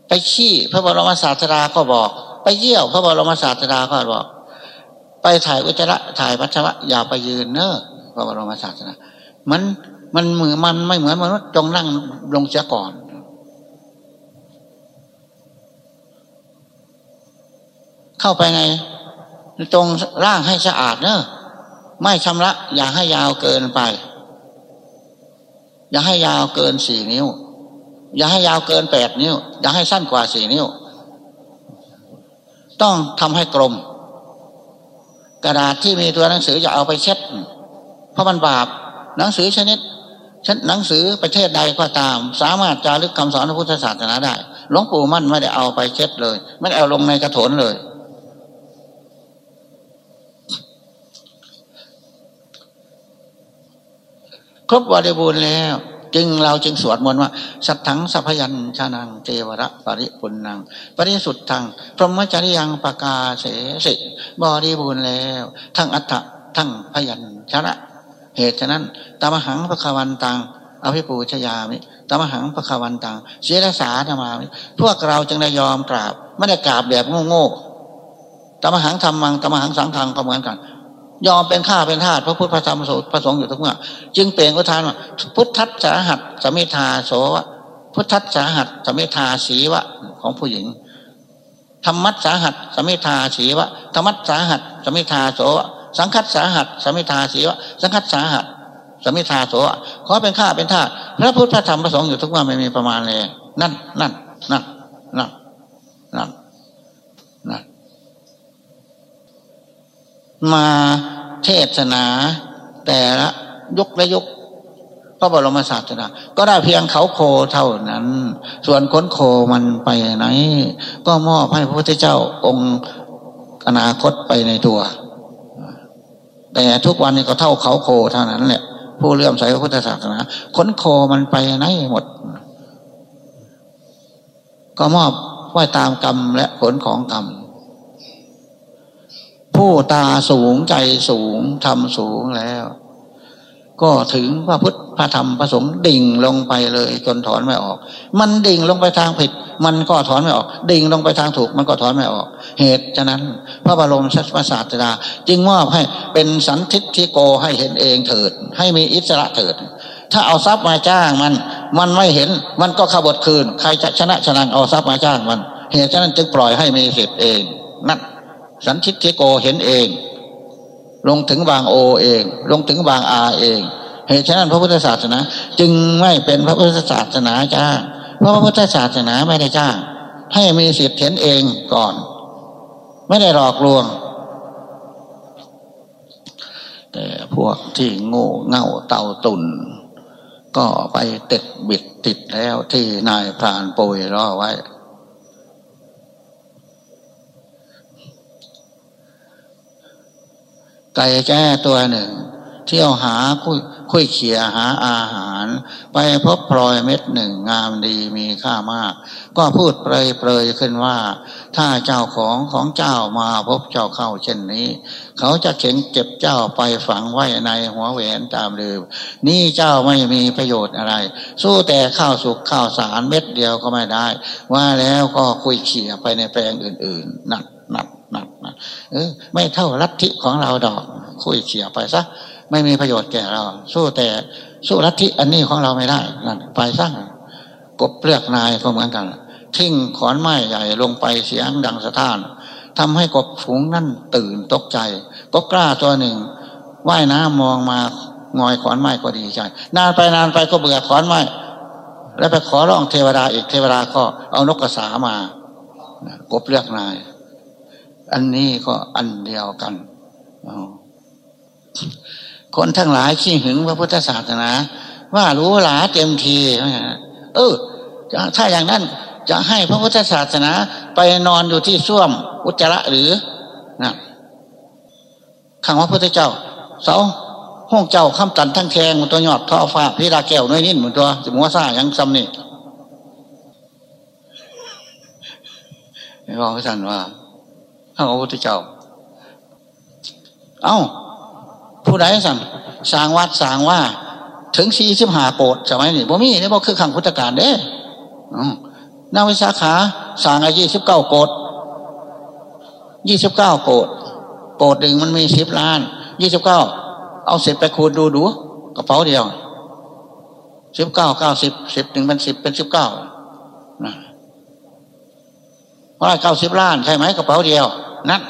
ไปขี้พระบรมศาสดาก็บอก ไปเยี่ยวพระบรมศาสดาก็บอก ไปถ่ายอุจจาระถ่ายปัสสาวะอย่าไปยืนเนอะพระบรมศาสดามันมันเหมือนมันไม่เหมือนมนุษย์จงนั่งลงเสียก่อนเข้าไปใน ตรงร่างให้สะอาดเนอะไม่ชำระ อย่าให้ยาวเกินไป อย่าให้ยาวเกินสี่นิ้ว อย่าให้ยาวเกินแปดนิ้ว อย่าให้สั้นกว่าสี่นิ้ว ต้องทำให้กลม กระดาษที่มีตัวหนังสืออย่าเอาไปเช็ด เพราะมันบาป หนังสือชนิดชนหนังสือประเทศใดก็ตาม สามารถจารึกคำสอนพระพุทธศาสนาได้หลวงปู่มั่นไม่ได้เอาไปเช็ดเลย ไม่ได้เอาลงในกระถนเลย ครบบริบูรณ์แล้ว จึงเราจึงสวดมนต์ว่า สัทธังสัพยัญชานังเจวระปริปุนัง ปริสุทธัง พรหมจริยังปกาเสสิบริบูรณ์แล้ว ทั้งอัตถะทั้งพยัญชนะ เหตุฉะนั้นตามหังพระควันตังอภิปูชยามิตามหังพระควันตังเสียสาธมามิพวกเราจึงได้ยอมกราบ ไม่ได้กราบแบบโง่ๆตามหังธรรมังตามหังสังฆังก็เหมือนกัน ยอมเป็นข้าเป็นทาสพระพุทธพระธรรมพระสงฆ์อยู่ทุกเมื่อจึงเปล่งประทานว่าพุทธัสาหัสสมิทาโสวะพุทธัสาหัสสมิทาสีวะของผู้หญิงธรรมัสาหัสสมิทาสีวะธรรมัสาหัสสมิทาโสวะสังคัสสาหัสสมิทาสีวะสังคัสสาหัสสมิทาโสวะขอเป็นข้าเป็นทาสพระพุทธพระธรรมพระสงฆ์อยู่ทุกเมื่อไม่มีประมาณเลยนั่นนั่นนั่นนั่นนั่น มาเทศนาแต่ละยุคและยุคพระบรมศาสดาก็ได้เพียงเขาโคเท่านั้น ส่วนขนโคมันไปไหน ก็มอบให้พระพุทธเจ้าองค์อนาคตไปในตัว แต่ทุกวันนี้ก็เท่าเขาโคเท่านั้นแหละ ผู้เลื่อมใสพระพุทธศาสนาขนโคมันไปไหนหมด ก็มอบไว้ตามกรรมและผลของกรรม ผู้ตาสูงใจสูงทำสูงแล้ว ก็ถึงพระพุทธพระธรรมพระสงฆ์ดิ่งลงไปเลย จนถอนไม่ออก มันดิ่งลงไปทางผิด มันก็ถอนไม่ออก ดิ่งลงไปทางถูก มันก็ถอนไม่ออก เหตุฉะนั้น พระบรมศาสดา จึงมอบให้เป็นสันทิฏฐิโกให้เห็นเองเถิด ให้มีอิสระเถิด ถ้าเอาทรัพย์มาจ้างมัน มันไม่เห็นมันก็ขบฏคืน ใครจะชนะชนะเอาทรัพย์มาจ้างมัน เหตุฉะนั้นจึงปล่อยให้มีสิทธิ์เองนั่น สันทิฏฐิโกเห็นเอง ลงถึงบางโอเอง ลงถึงบางอาเองเหตุฉะนั้นพระพุทธศาสนา จึงไม่เป็นพระพุทธศาสนาจ้าเพราะพระพุทธศาสนาไม่ได้จ้าให้มีสิทธิ์เห็นเองก่อน ไม่ได้หลอกลวง แต่พวกที่โง่เง่าเต่าตุนก็ไปติดบิดติดแล้วที่นายพรานโปยรอไว้ ไก่แจ้ตัวหนึ่ง เที่ยวหาคุยคุยเขี่ยหาอาหาร ไปพบพลอยเม็ดหนึ่งงามดีมีค่ามาก ก็พูดเปรยเปรยขึ้นว่า ถ้าเจ้าของของเจ้ามาพบเจ้าเข้าเช่นนี้ เขาจะเข็งเก็บเจ้าไปฝังไว้ในหัวแหวนตามลืมนี่เจ้าไม่มีประโยชน์อะไร สู้แต่ข้าวสุกข้าวสารเม็ดเดียวก็ไม่ได้ ว่าแล้วก็คุยเขี่ยไปในแปลงอื่น ๆ นักนัก นักนักเออ ไม่เท่าลัทธิของเราดอก คุยเขี่ยไปซะไม่มีประโยชน์แก่เรา สู้แต่สู้ลัทธิอันนี้ของเราไม่ได้นั่นไปซะกบเปลือกนายก็เหมือนกันทิ้งขอนไม้ใหญ่ลงไปเสียงดังสะท้านทำให้กบฝูงนั่นตื่นตกใจกบกล้าตัวหนึ่งว่ายน้ำมองมางอยขอนไม้ก็ดีใจ นานไปนานไปก็เบื่อขอนไม้แล้วไปขอร้องเทวดาอีกเทวดาก็เอานกกระสามา กบเลือกนาย อันนี้ก็อันเดียวกัน คนทั้งหลายขี้หึงพระพุทธศาสนา ว่ารู้หลาเต็มทีเออถ้าอย่างนั้นจะให้พระพุทธศาสนาไปนอนอยู่ที่ส้วมอุจจาระหรือนะขังพระพุทธเจ้า เสาห้องเจ้าข้ามตันทั้งแทงมันตัวยอดท่อฟ้าพิราแก้วน้อยนิดเหมือนตัวสมัวซ่ายังซ้ำนี่ไม่บอกพระท่า นว่าพระพุทธเจ้า เอา้า ผู้ใดสั่งสร้างวัดสร้างว่า ถึงสี่สิบห้าโกดสมัยนี้บ่มีนี่บ่คือขังพุทธการเด้นาวิสาขาสร้างอายี่สิบเก้าโกดยี่สิบเก้าโกดโกดหนึ่งมันมีสิบล้านยี่สิบเก้าเอาสร็จไปคูณดูดูกระเป๋าเดียวสิบเก้าเก้าสิบสิบหนึ่งเป็นสิบเป็นสิบเก้า ราะเก้าสิบล้าน ใช่ไหมกระเป๋าเดียว นั่น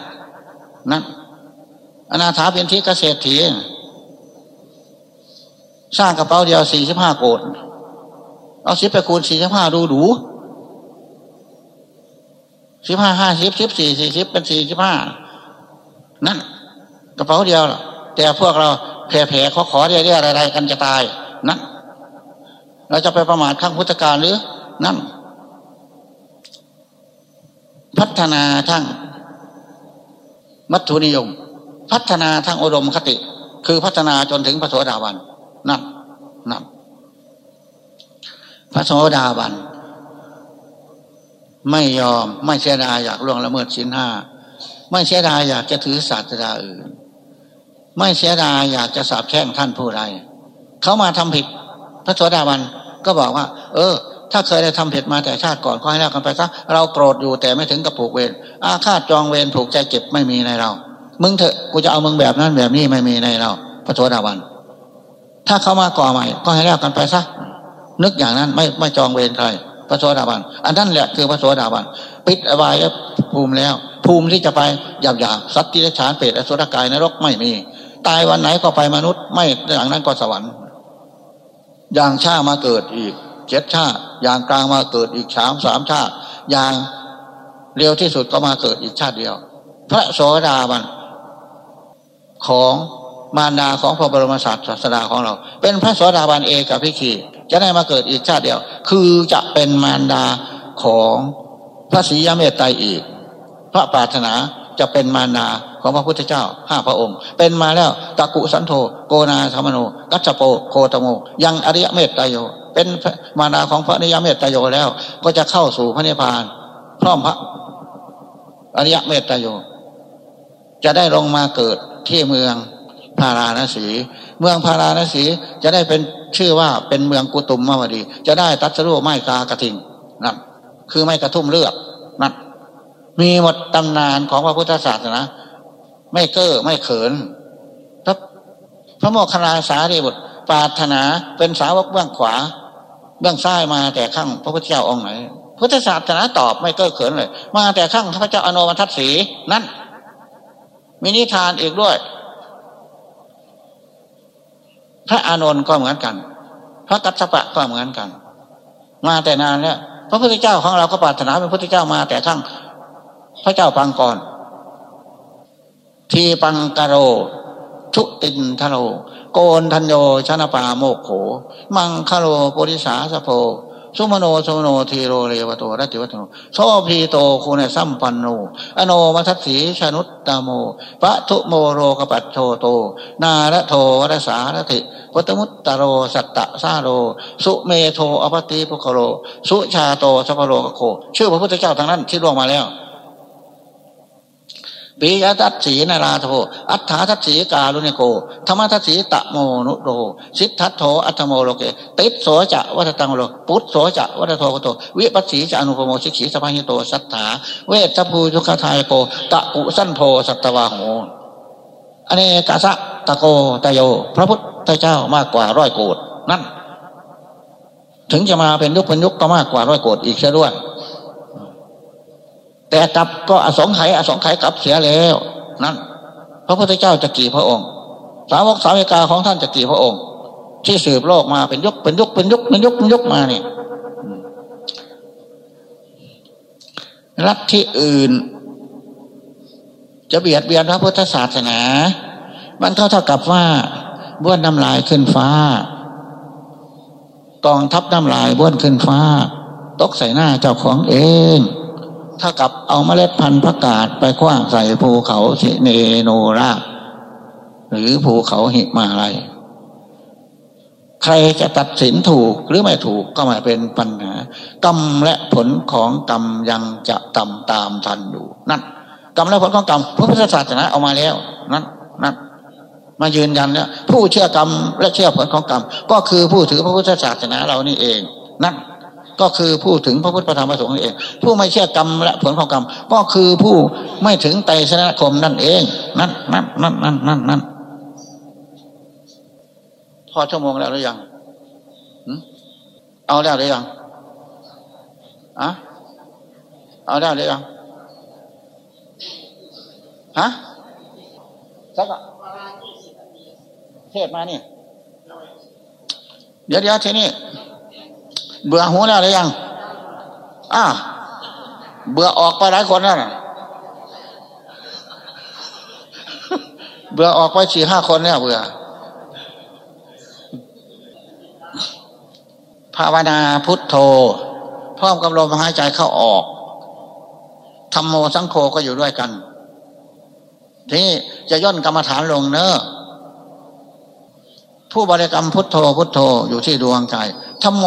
นั่นอนาถาเป็นที่เกษตรถีสร้างกระเป๋าเดียวสี่สิบห้าโกดเอาสิบไปคูณสี่สิบห้าดูดูสิบห้าห้าสิบสิบสี่สี่สิบเป็นสี่สิบห้านั่นกระเป๋าเดียว แต่พวกเราแผ่แผ่ขอขอเรียเรียอะไรๆกันจะตาย นั่นเราจะไปประมาทข้างพุทธการหรือ นั่น พัฒนาทั้งมัตถุนิยม พัฒนาทั้งอุดมคติ คือพัฒนาจนถึงพระโสดาบันนั่นนั่นพระโสดาบันไม่ยอมไม่เสียดายอยากล่วงละเมิดสินห้าไม่เสียดายอยากจะถือศาสดาอื่น ไม่เสียดายอยากจะสาบแช่งท่านผู้ใดเขามาทำผิด พระโสดาบันก็บอกว่า เออ ถ้าเคยได้ทำผิดมาแต่ชาติก่อนก็ให้ล้วกันไปซะเราโกรธอยู่แต่ไม่ถึงกับผูกเวรอาฆาตจองเวรผูกใจเจ็บไม่มีในเรา มึงเถอะกูจะเอามึงแบบนั้นแบบนี้ไม่มีในเราพระโสดาบัน ถ้าเขามาก่อใหม่ ก็ให้ล้วกันไปซะนึกอย่างนั้นไม่ไม่จองเวรใครพระโสดาบัน อันนั้นแหละคือพระโสดาบัน ปิดอบายภูมิแล้ว ภูมิที่จะไปหยาบหยาสัตว์ที่ฉานเปรตอสุรกายนรกไม่มี ตายวันไหนก็ไปมนุษย์ ไม่อย่างนั้นก็สวรรค์ อย่างชามาเกิดอีก เจ็ดชาติ อย่างกลางมาเกิดอีกสามสามชาติ อย่างเร็วที่สุดก็มาเกิดอีกชาติเดียว พระโสดาบันของมารดาของพระบรมศาสดาของเรา เป็นพระสวสดาบันเอกับพิคีจะได้มาเกิดอีกชาติเดียว คือจะเป็นมารดาของพระศรียเมตไตรอีก พระปรารถนาจะเป็นมารดาของพระพุทธเจ้าห้าพระองค์ เป็นมาแล้วตะกุสันโธโกนาธรรมโน กัจโปโคตโม ยังอริยเมตไตรโย เป็นมารดาของพระนิยเมตตรโยแล้ว ก็จะเข้าสู่พระนิพพาน พร้อมพระอริยเมตตรโย จะได้ลงมาเกิดที่เมืองพาราณสี เมืองพาราณสีจะได้เป็นชื่อว่าเป็นเมืองกุตุมมวดี จะได้ตัดสรุไม้กากระทิงนั่นคือไม้กระทุ่มเลือกนั่นมีหมดตำนานของพระพุทธศาสนาไม่เก้อไม่เขินพระพระโมคคัลลาสารีบุตรปรารถนาเป็นสาวกเบื้องขวา เบื้องซ้ายมาแต่ข้างพระพุทธเจ้าองค์ไหนพุทธศาสนาตอบไม่เก้อเขินเลย มาแต่ข้างพระเจ้าอนุมัติสีนั่นมีนิทานอีกด้วย พระอานนท์ก็เหมือนกัน พระกัสสปะก็เหมือนกัน มาแต่นานแล้วพระพุทธเจ้าของเราก็ปรารถนาเป็นพระพุทธเจ้ามาแต่ทั้งพระเจ้าทีปังกรทีปังกโร ชุตินธโร โกณฑัญโญ ชนปาโมกโข มังคโล ปุริสาสโภ สุมโนสุมโน ธีโรเรวโต รติวัฑฒโนโสภีโตคุณสัมปันโน อโนมทัสสีชนุตตโม ปทุโมโลกปัชโชโต นารโทวรสารถี ปทุมุตตโรสัตตสาโร สุเมโธ อัปปฏิปุคคโล สุชาโตสัพพโลกัคโค ชื่อพระพุทธเจ้าทั้งนั้นที่ล่วงมาแล้ว ปิยทัตสีนาราโทอัฏฐาทัตสีกาลุเนโกธรรมทัตสีตะโมนุโรสิทธัตโทอัตโมโลเกติโสจะวัตตังโลปุตโสจะวัตโทโกโตวิปัสสีจะอนุปโมชิขีสภาหิโตสัทธาเวทภูยุคทายโก ตะปุสันโพสัตวาโหอเนกาสะตะโกตะโย พระพุทธเจ้ามากกว่าร้อยโกดนั่น ถึงจะมาเป็นยุคเป็นยุคก็มากกว่าร้อยโกดอีกเสียด้วย แต่กลับก็อสงไขยอสงไขยกลับเสียแล้วนั่นพระพุทธเจ้าจะกี่พระองค์ สาวกสาวิกาของท่านจะกี่พระองค์ ที่สืบโลกมาเป็นยุคเป็นยุคเป็นยุคเป็นยุคเป็นยุคมาเนี่ยรัฐที่อื่น จะเบียดเบียนพระพุทธศาสนา มันเท่าเท่ากับว่าบ้วนน้ำลายขึ้นฟ้ากองทับน้ำลายบ้วนขึ้นฟ้า ตกใส่หน้าเจ้าของเอง ถ้ากับเอาเมล็ดพันธุ์ผักกาดไปคว้างใส่ภูเขาเนโนราหรือภูเขาหิมาลัยใครจะตัดสินถูกหรือไม่ถูกก็ไม่เป็นปัญหากรรมและผลของกรรมยังจะตามตามทันอยู่นั่นกรรมและผลของกรรมพระพุทธศาสนาเอามาแล้วนั่นนั่นมายืนยันเนี่ยผู้เชื่อกรรมและเชื่อผลของกรรม ก็คือผู้ถือพระพุทธศาสนาเรานี่เอง นั่น ก็คือพูดถึงพระพุทธธรรมประสงค์นั่นเอง ผู้ไม่เชื่อกรรมและผลของกรรม ก็คือผู้ไม่ถึงไตรสนคมนั่นเอง นั่นนั่นนั่นนั่นนั่นนั่นพอชั่วโมงแล้วหรือยังเอาแล้วหรือยังอะเอาแล้วหรือยังฮะสักเทศมานี่ เดี๋ยวเดี๋ยวทีนี้ เบื่อหูแล้วหรือยังอ่าเบื่อออกไปหลายคนแล้วนะเบื่อออกไปสี่ห้าคนเนี่ยเบื่อ ภาวนาพุทโธพร้อมกับลมหายใจเข้าออกธรรมโมสังโฆก็อยู่ด้วยกัน ทีนี้จะย่นกรรมฐานลงเนอะ ผู้บริกรรมพุทโธพุทโธอยู่ที่ดวงใจธรรมโม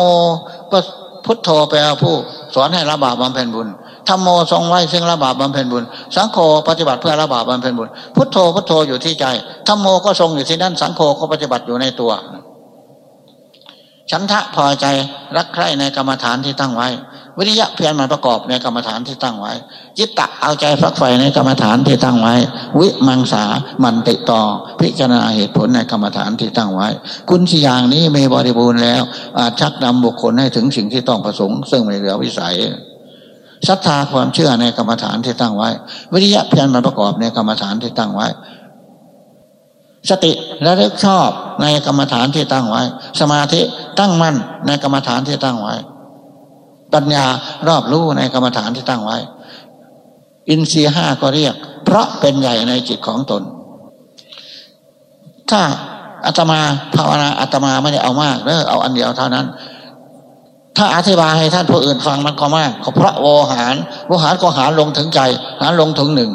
ก็พุทโธแปลผู้สอนให้ละบาปบำเพ็ญบุญธรรมโมทรงไว้ซึ่งละบาปบำเพ็ญบุญ สังโฆปฏิบัติเพื่อละบาปบำเพ็ญบุญ พุทโธพุทโธอยู่ที่ใจธรรมโมก็ทรงอยู่ที่นั่นสังโฆก็ปฏิบัติอยู่ในตัวฉันทะพอใจรักใคร่ในกรรมฐานที่ตั้งไว้ วิริยะเพียรมันประกอบในกรรมฐานที่ตั้งไว้จิตตะเอาใจฟักใฝ่ในกรรมฐานที่ตั้งไว้ วิมังสามันติต่อพิจารณาเหตุผลในกรรมฐานที่ตั้งไว้ คุณสี่อย่างนี้มีบริบูรณ์แล้ว อาจชักนำบุคคลให้ถึงสิ่งที่ต้องประสงค์ ซึ่งไม่เหลือวิสัยศรัทธาความเชื่อในกรรมฐานที่ตั้งไว้ วิริยะเพียรมันประกอบในกรรมฐานที่ตั้งไว้ สติระลึกชอบในกรรมฐานที่ตั้งไว้ สมาธิตั้งมั่นในกรรมฐานที่ตั้งไว้ ปัญญารอบรู้ในกรรมฐานที่ตั้งไว้ อินทรีห้าก็เรียก เพราะเป็นใหญ่ในจิตของตน ถ้าอาตมาภาวนาอาตมาไม่ได้เอามากเนอเอาอันเดียวเท่านั้น ถ้าอธิบายให้ท่านผู้อื่นฟังมันก็มากเพระโวหารโวหารก็หารลงถึงใจ หารลงถึงหนึ่ง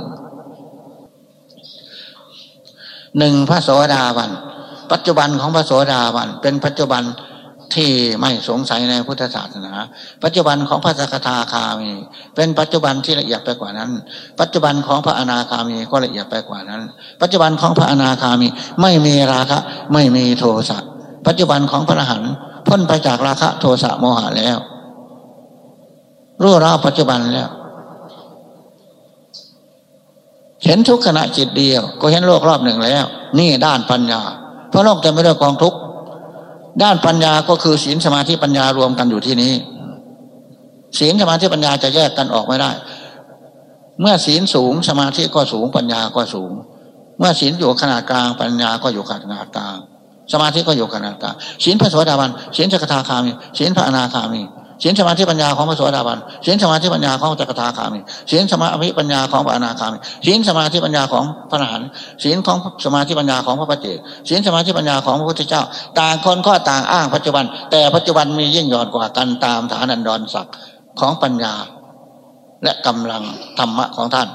หนึ่งพระโสดาบัน ปัจจุบันของพระโสดาบัน เป็นปัจจุบัน ที่ไม่สงสัยในพุทธศาสนา ปัจจุบันของพระสกทาคามี เป็นปัจจุบันที่ละเอียดไปกว่านั้น ปัจจุบันของพระอนาคามีก็ละเอียดไปกว่านั้น ปัจจุบันของพระอนาคามีไม่มีราคะไม่มีโทสะปัจจุบันของพระอรหันต์พ้นไปจากราคะโทสะโมหะแล้ว รู้รอบปัจจุบันแล้ว เห็นทุกขณะจิตเดียว ก็เห็นโลกรอบหนึ่งแล้ว นี่ด้านปัญญา เพราะโลกจะไม่ได้กองทุกข ด้านปัญญาก็คือศีลสมาธิปัญญารวมกันอยู่ที่นี้ศีลสมาธิปัญญาจะแยกกันออกไม่ได้ เมื่อศีลสูงสมาธิก็สูงปัญญาก็สูง เมื่อศีลอยู่ขนาดกลาง ปัญญาก็อยู่ขนาดกลาง สมาธิก็อยู่ขนาดกลางศีลพระสวัสดิบาลศีลสกทาคามีศีลพระอนาคามี ศีลสมาธิปัญญาของพระโสดาบันศีลสมาธิปัญญาของจักรทาคามีศีลสมาธิปัญญาของพระอนาคามีศีลสมาธิปัญญาของพระอรหันต์ศีลของสมาธิปัญญาของพระปฏิเจกศีลสมาธิปัญญาของพระพุทธเจ้า ต่างคนก็ต่างอ้างปัจจุบัน แต่ปัจจุบันมียิ่งยอดกว่ากันตามฐานันดรศักดิ์ของปัญญา และกำลังธรรมะของท่าน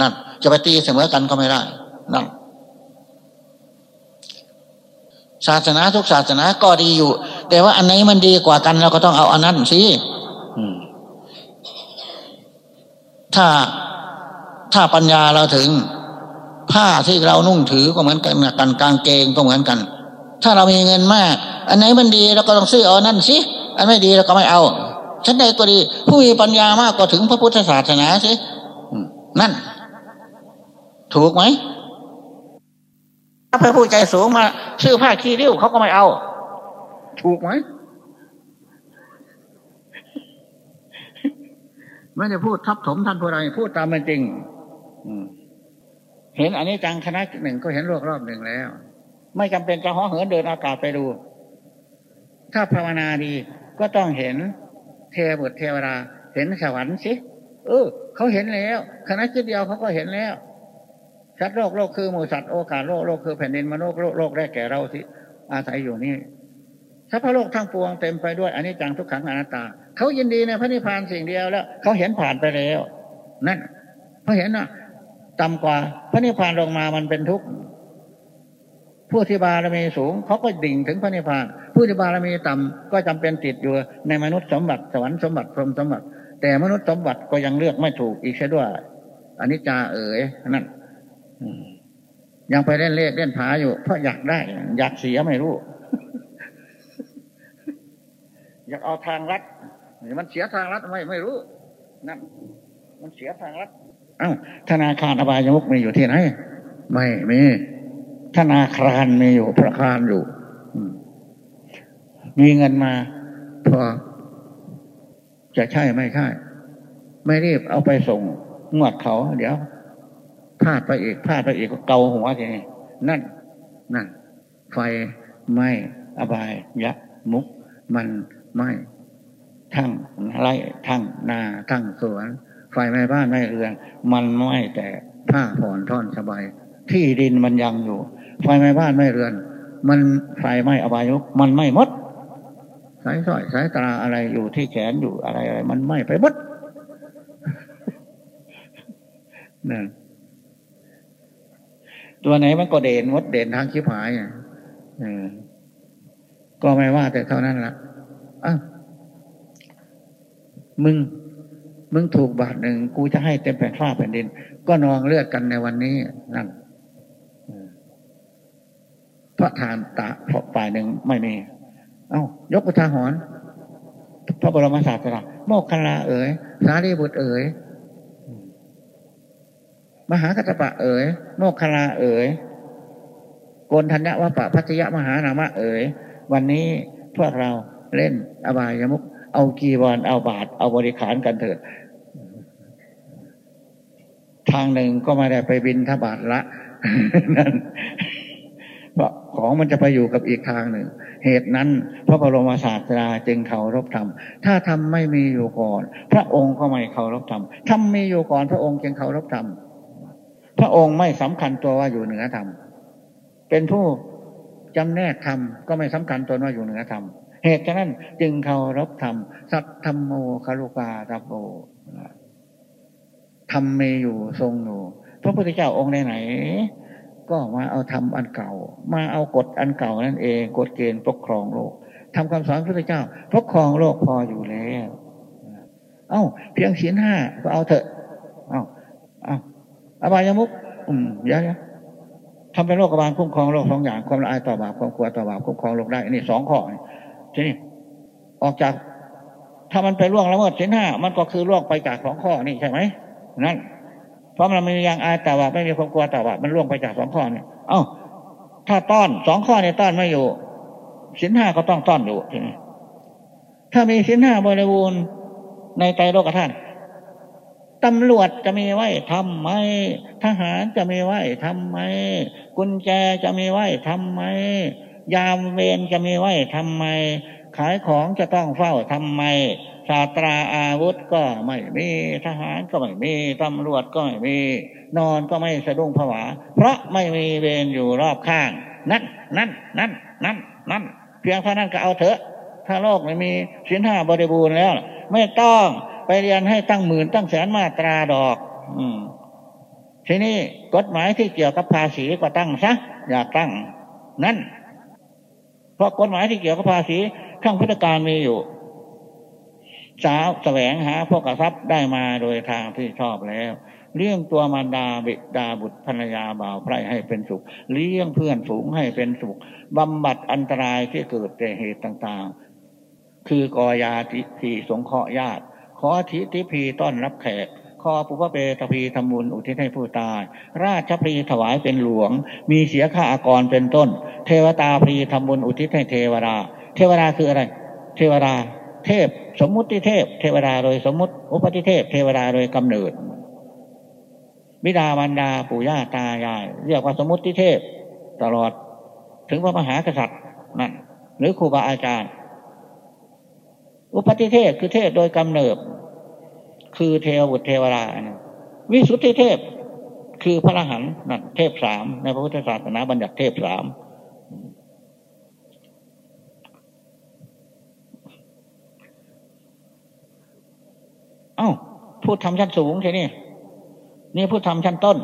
นั่น จะไปตีเสมอกันก็ไม่ได้นั่นศาสนาทุกศาสนาก็ดีอยู่ แต่ว่าอันไหนมันดีกว่ากันเราก็ต้องเอาอันนั้นสิถ้าถ้าปัญญาเราถึง ผ้าที่เรานุ่งถือก็เหมือนกันกันกางเกงก็เหมือนกัน ถ้าเรามีเงินมาก อันไหนมันดีเราก็ต้องซื้อเอานั่นสิอันไม่ดีเราก็ไม่เอาฉันใดก็ดี ผู้มีปัญญามากก็ถึงพระพุทธศาสนาสินั่น ถูกไหมถ้าพระผู้ใจสูงมา ซื้อผ้าขี้ริ้วเขาก็ไม่เอา ถูกไหมไม่ได้พูดทับถมท่านผู้ใดพูดตามเป็นจริงเห็นอันนี้จังคณะหนึ่งก็เห็นโลกรอบหนึ่งแล้ว ไม่จำเป็นจะห้อเหินเดินอากาศไปดู ถ้าภาวนาดีก็ต้องเห็นเทวดเทวดาเห็นสวรรค์สิเออเขาเห็นแล้ว คณะจิตเดียวเขาก็เห็นแล้วสัตว์โลกโลกคือหมูสัตว์โอกาสโลกโลกคือแผ่นดินมนุษย์โลกโลกแรกแก่เราที่อาศัยอยู่นี่ ถ้าพระโลกทั้งปวงเต็มไปด้วยอันนี้จังทุกขังอนัตตา เขายินดีในพระนิพพานสิ่งเดียวแล้ว เขาเห็นผ่านไปแล้ว นั่นเขาเห็นน่ะต่ำกว่าพระนิพพานลงมามันเป็นทุกข์ผู้ที่บารมีสูงเขาก็ดิ่งถึงพระนิพพาน ผู้ที่บารมีต่ำก็จำเป็นติดอยู่ในมนุษย์สมบัติสวรรค์สมบัติพรหมสมบัติ แต่มนุษย์สมบัติก็ยังเลือกไม่ถูกอีกเช่ด้วยอันนี้จาเอ๋ยนั่นยังไปเล่นเลขเล่นผาอยู่ เพราะอยากได้ อยากเสียไม่รู้ อยากเอาทางรัดมันเสียทางรัดไม่ไม่รู้นั่นมันเสียทางรัดเอ้าธนาคารอบายมุกมีอยู่ที่ไหนไม่มีธนาคารมีอยู่ประคารอยู่มีเงินมาพอจะใช่ไม่ใช่ ไม่รีบเอาไปส่งงวดเขา เดี๋ยวพลาดไปอีกพลาดไปอีกก็เกาหัวทีนี้นั่น นั่น ไฟไหม้อบายยะมุก มัน ไหม้ทั้งไร่ทั้งนาทั้งสวน ไฟไหม้บ้านไหม้เรือน มันไหม้แต่ผ้าผ่อนท่อนสบายที่ดินมันยังอยู่ ไฟไหม้บ้านไหม้เรือน มันไฟไหม้อบายุกมันไหม้มดสายสอยสายตาอะไรอยู่ที่แขนอยู่อะไรอะไรมันไหม้ไปหมดนั่นตัวไหนมันก็เด่นมดเด่นทางคิดหายอะก็ไม่ว่าแต่เท่านั้นละ อะมึง มึงถูกบาทหนึ่งกูจะให้เต็มแผ่นฟ้าแผ่นดิน ก็นองเลือดกันในวันนี้นั่นพระทานตะฝ่ายหนึ่งไม่มี เอา้ายกอุทาหรณ์พระบรมศาสดาโมกขลาเอ๋ยสารีบุตรเอ๋ยมหากัตปะเอ๋ยโมกขลาเอ๋ยโกนธัญญวะปะพัชยะมหานามะเอ๋ยวันนี้พวกเรา เล่นอบายมุกเอากีวรเอาบาท เอาบริขารกันเถิด ทางหนึ่งก็ไม่ได้ไปบินทบาทละนั่นเพราะของมันจะไปอยู่กับอีกทางหนึ่ง เหตุนั้น พระบรมศาสดาจึงเคารพธรรม ถ้าธรรมไม่มีอยู่ก่อน พระองค์ก็ไม่เคารพธรรมธรรมมีอยู่ก่อน พระองค์จึงเคารพธรรมพระองค์ไม่สำคัญตัวว่าอยู่เหนือธรรมเป็นผู้จำแนกธรรมก็ไม่สำคัญตนว่าอยู่เหนือธรรม เหตุฉะนั้นจึงเคารพธรรม สัตธรรมโมคารุกาตับโอธรรมมีอยู่ทรงอยู่พระพุทธเจ้าองค์ไหนก็มาเอาธรรมอันเก่า มาเอากฎอันเก่านั่นเองกฎเกณฑ์ปกครองโลกทำคำสอนพระพุทธเจ้าปกครองโลกพออยู่แล้วเอ้าเพียงศีลห้าก็เอาเถอะ เอ้าเอ้าอบายมุกอืมเยอะทำเป็นโรคกบาลคุ้มครองโลกสองอย่างความละอายต่อบาปความกลัวต่อบาปคุ้มครองโลกได้นี่สองข้อ ทีนี้ออกจาก ถ้ามันไปล่วงละเมิดศีลห้ามันก็คือล่วงไปจากสองข้อนี่ใช่ไหมนั่นเพราะมันมีอย่างอายต่อบาไม่มีความกลัวต่อบามันล่วงไปจากสองข้อเนี่ยเอ้าถ้าต้อนสองข้อเนี่ยต้อนไม่อยู่ศีลห้าก็ต้องต้อนอยู่ทีนี้ถ้ามีศีลห้าบริบูรณ์ในใจโลกท่านตำรวจจะมีไว้ทำไม ทหารจะมีไว้ทำไม กุญแจจะมีไว้ทำไม ยามเวรจะมีไว้ทำไม ขายของจะต้องเฝ้าทำไมศาตราอาวุธก็ไม่มีทหารก็ไม่มีตำรวจก็ไม่มี นอนก็ไม่สะดุ้งผวา เพราะไม่มีเวรอยู่รอบข้าง นั่นนั่นนั่นนั่นนั่นเพียงเท่านั้นก็เอาเถอะ ถ้าโลกไม่มีสินห้าบริบูรณ์แล้ว ไม่ต้องไปเรียนให้ตั้งหมื่นตั้งแสนมาตราดอก อืมทีนี้กฎหมายที่เกี่ยวกับภาษีก็ตั้งซะอย่าตั้ง นั่น ราะกฎหมายที่เกี่ยวกับภาษีข้างพุทธการมีอยู่สาวแสวงหาพวกทรัพย์ได้มาโดยทางที่ชอบแล้ว เลี้ยงตัวมารดาบิดาบุตรภรรยาบ่าวไพร่ให้เป็นสุข เลี้ยงเพื่อนฝูงให้เป็นสุขบำบัดอันตรายที่เกิดแต่เหตุต่างๆ คือกอยาทิพีสงเคราะห์ญาติ ขอทิทิพีต้อนรับแขก ขอปุพเปตพีทำบุญอุทิศให้ผู้ตาย ราชพรีถวายเป็นหลวง มีเสียค่าอากรเป็นต้น เทวตาพรีทำบุญอุทิศให้เทวดาเทวดาคืออะไร เทวดาเทพ สมมุติเทพ เทวดาโดยสมมุติ อุปติเทพ เทวดาโดยกำเนิด บิดามารดาปู่ย่าตายาย เรียกว่าสมมุติเทพ ตลอดถึงพระมหากษัตริย์นั่นหรือครูบาอาจารย์ อุปติเทพคือเทพโดยกำเนิด คือเทวบุตรเทวราวิสุทธิเทพ คือพระอรหันต์นั่นเทพสามในพระพุทธศาสนาบัญญัติเทพสามเอ้าพูดทำชั้นสูงใช่นี่นี่พูดทำชั้นต้น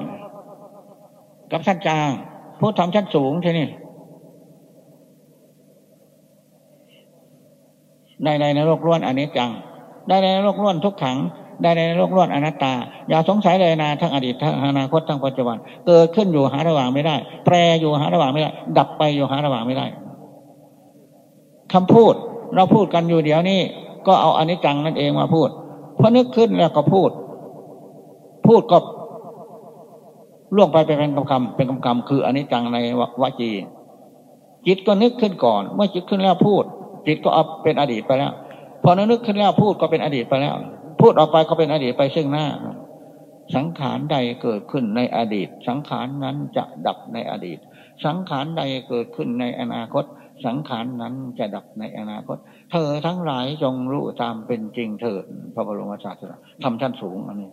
กับชั้นกลางพูดทำชั้นสูงใช่นี่ในในในโลกล้วนอันนี้จัง ได้ในโลกล้วนทุกขัง ได้ในโลกล้วนอนัตตา อย่าสงสัยเลยนาทั้งอดีตทั้งอนาคตทั้งปัจจุบัน เกิดขึ้นอยู่หาระหว่างไม่ได้ แปรอยู่หาระหว่างไม่ได้ ดับไปอยู่หาระหว่างไม่ได้คำพูดเราพูดกันอยู่เดี๋ยวนี้ ก็เอาอนิจจังนั่นเองมาพูดพอนึกขึ้นแล้วก็พูด พูดก็ล่วงไปเป็นคำคำเป็นคำคำคืออนิจจังในวจี จิตก็นึกขึ้นก่อน เมื่อจิตขึ้นแล้วพูด จิตก็เอาเป็นอดีตไปแล้ว พออนึกขึ้นแล้วพูดก็เป็นอดีตไปแล้ว พูดออกไปก็เป็นอดีตไปซึ่งหน้า สังขารใดเกิดขึ้นในอดีต สังขารนั้นจะดับในอดีต สังขารใดเกิดขึ้นในอนาคต สังขารนั้นจะดับในอนาคต เธอทั้งหลายจงรู้ตามเป็นจริงเถิดพระบรมศาสดาทำชั้นสูงอันนี้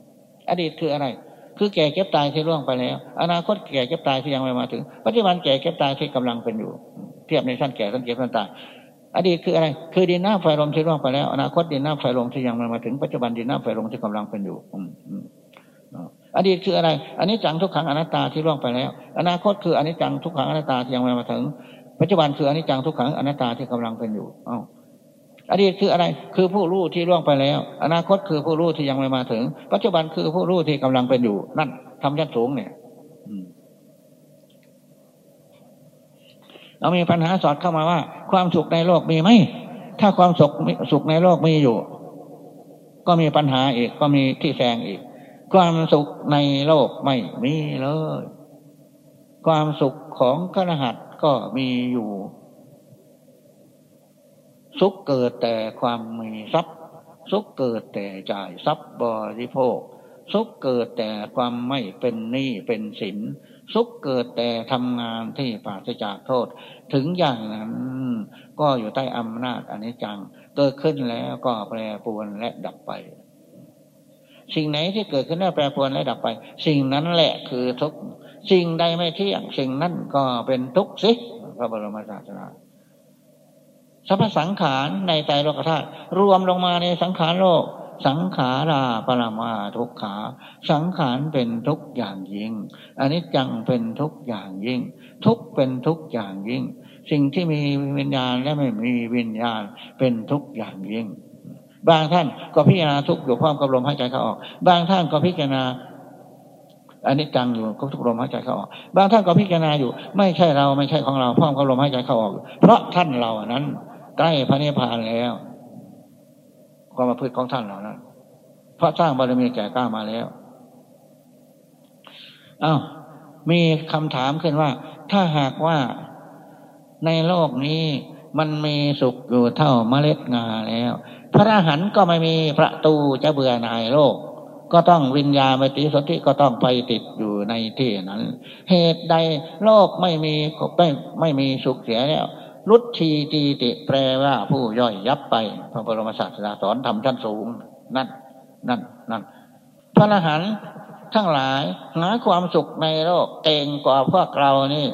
อดีตคืออะไร คือแก่เก็บตายที่ล่วงไปแล้ว อนาคตแก่เก็บตายที่ยังไม่มาถึง ปัจจุบันแก่เก็บตายที่กำลังเป็นอยู่ เทียบในสั้นแก่สั้นเก็บสั้นตาย อดีตคืออะไร คือดินน้ำไฟลมที่ล่วงไปแล้ว อนาคตดินน้ำไฟลมที่ยังไม่มาถึงปัจจุบันดินน้ำไฟลมที่กำลังเป็นอยู่อดีตคืออะไรอันนี้จังทุกขังอนัตตาที่ล่วงไปแล้ว อนาคตคืออันนี้จังทุกขังอนัตตาที่ยังไม่มาถึง ปัจจุบันคืออันนี้จังทุกขังอนัตตาที่กำลังเป็นอยู่อ้าอดีตคืออะไร คือผู้รู้ที่ล่วงไปแล้ว อนาคตคือผู้รู้ที่ยังไม่มาถึง ปัจจุบันคือผู้รู้ที่กำลังเป็นอยู่ นั่นทำยันสูงเนี่ย เรามีปัญหาสอดเข้ามาว่า ความสุขในโลกมีไหมถ้าความสุขสุขในโลกมีอยู่ ก็มีปัญหาอีกก็มีที่แซงอีก ความสุขในโลกไม่มีเลย ความสุขของขณหัดก็มีอยู่ สุขเกิดแต่ความมีทรัพย์ สุขเกิดแต่จ่ายทรัพย์บริโภค สุขเกิดแต่ความไม่เป็นหนี้เป็นสิน สุขเกิดแต่ทำงานที่ปราศจากโทษ ถึงอย่างนั้นก็อยู่ใต้อำนาจอนิจจัง เกิดขึ้นแล้วก็แปรปรวนและดับไป สิ่งไหนที่เกิดขึ้นแล้วแปรปรวนและดับไป สิ่งนั้นแหละคือทุกสิ่งใดไม่เที่ยงสิ่งนั้นก็เป็นทุกข์สิพระบรมศาสนาสรรพสังขารในใจโลกธาตุรวมลงมาในสังขารโลก สังขาราปรมาทุกขา สังขารเป็นทุกอย่างยิ่งอันนี้จังเป็นทุกอย่างยิ่ง ทุกเป็นทุกอย่างยิ่ง สิ่งที่มีวิญญาณและไม่มีวิญญาณเป็นทุกอย่างยิ่ง บางท่านก็พิจารณาทุกอยู่พร้อมกับลมหายใจเข้าออก บางท่านก็พิจารณาอันนี้จังอยู่กับทุกลมหายใจเข้าออก บางท่านก็พิจารณาอยู่ ไม่ใช่เราไม่ใช่ของเราพร้อมกับลมหายใจเข้าออก เพราะท่านเรานั้นใกล้พระนิพพานแล้ว ความประพฤติของท่านเหล่านั้นเพราะสร้างบารมีแก่กล้ามาแล้วอา้าวมีคำถามขึ้นว่า ถ้าหากว่าในโลกนี้มันมีสุขอยู่เท่าเมล็ดงาแล้ว พระอรหันต์ก็ไม่มีประตูจะเบื่อหน่ายโลก ก็ต้องวิญญาณไปติสติก็ต้องไปติดอยู่ในที่นั้น เหตุใดโลกไม่มีไม่ไม่มีสุขเสียแล้ว รุชีตีติแปลว่าผู้ย่อยยับไป พระบรมศาสดาสอนทำชั้นสูง นั่น นั่น นั่น พระอรหันต์ทั้งหลาย หาความสุขในโลกเก่งกว่าพวกเรานี่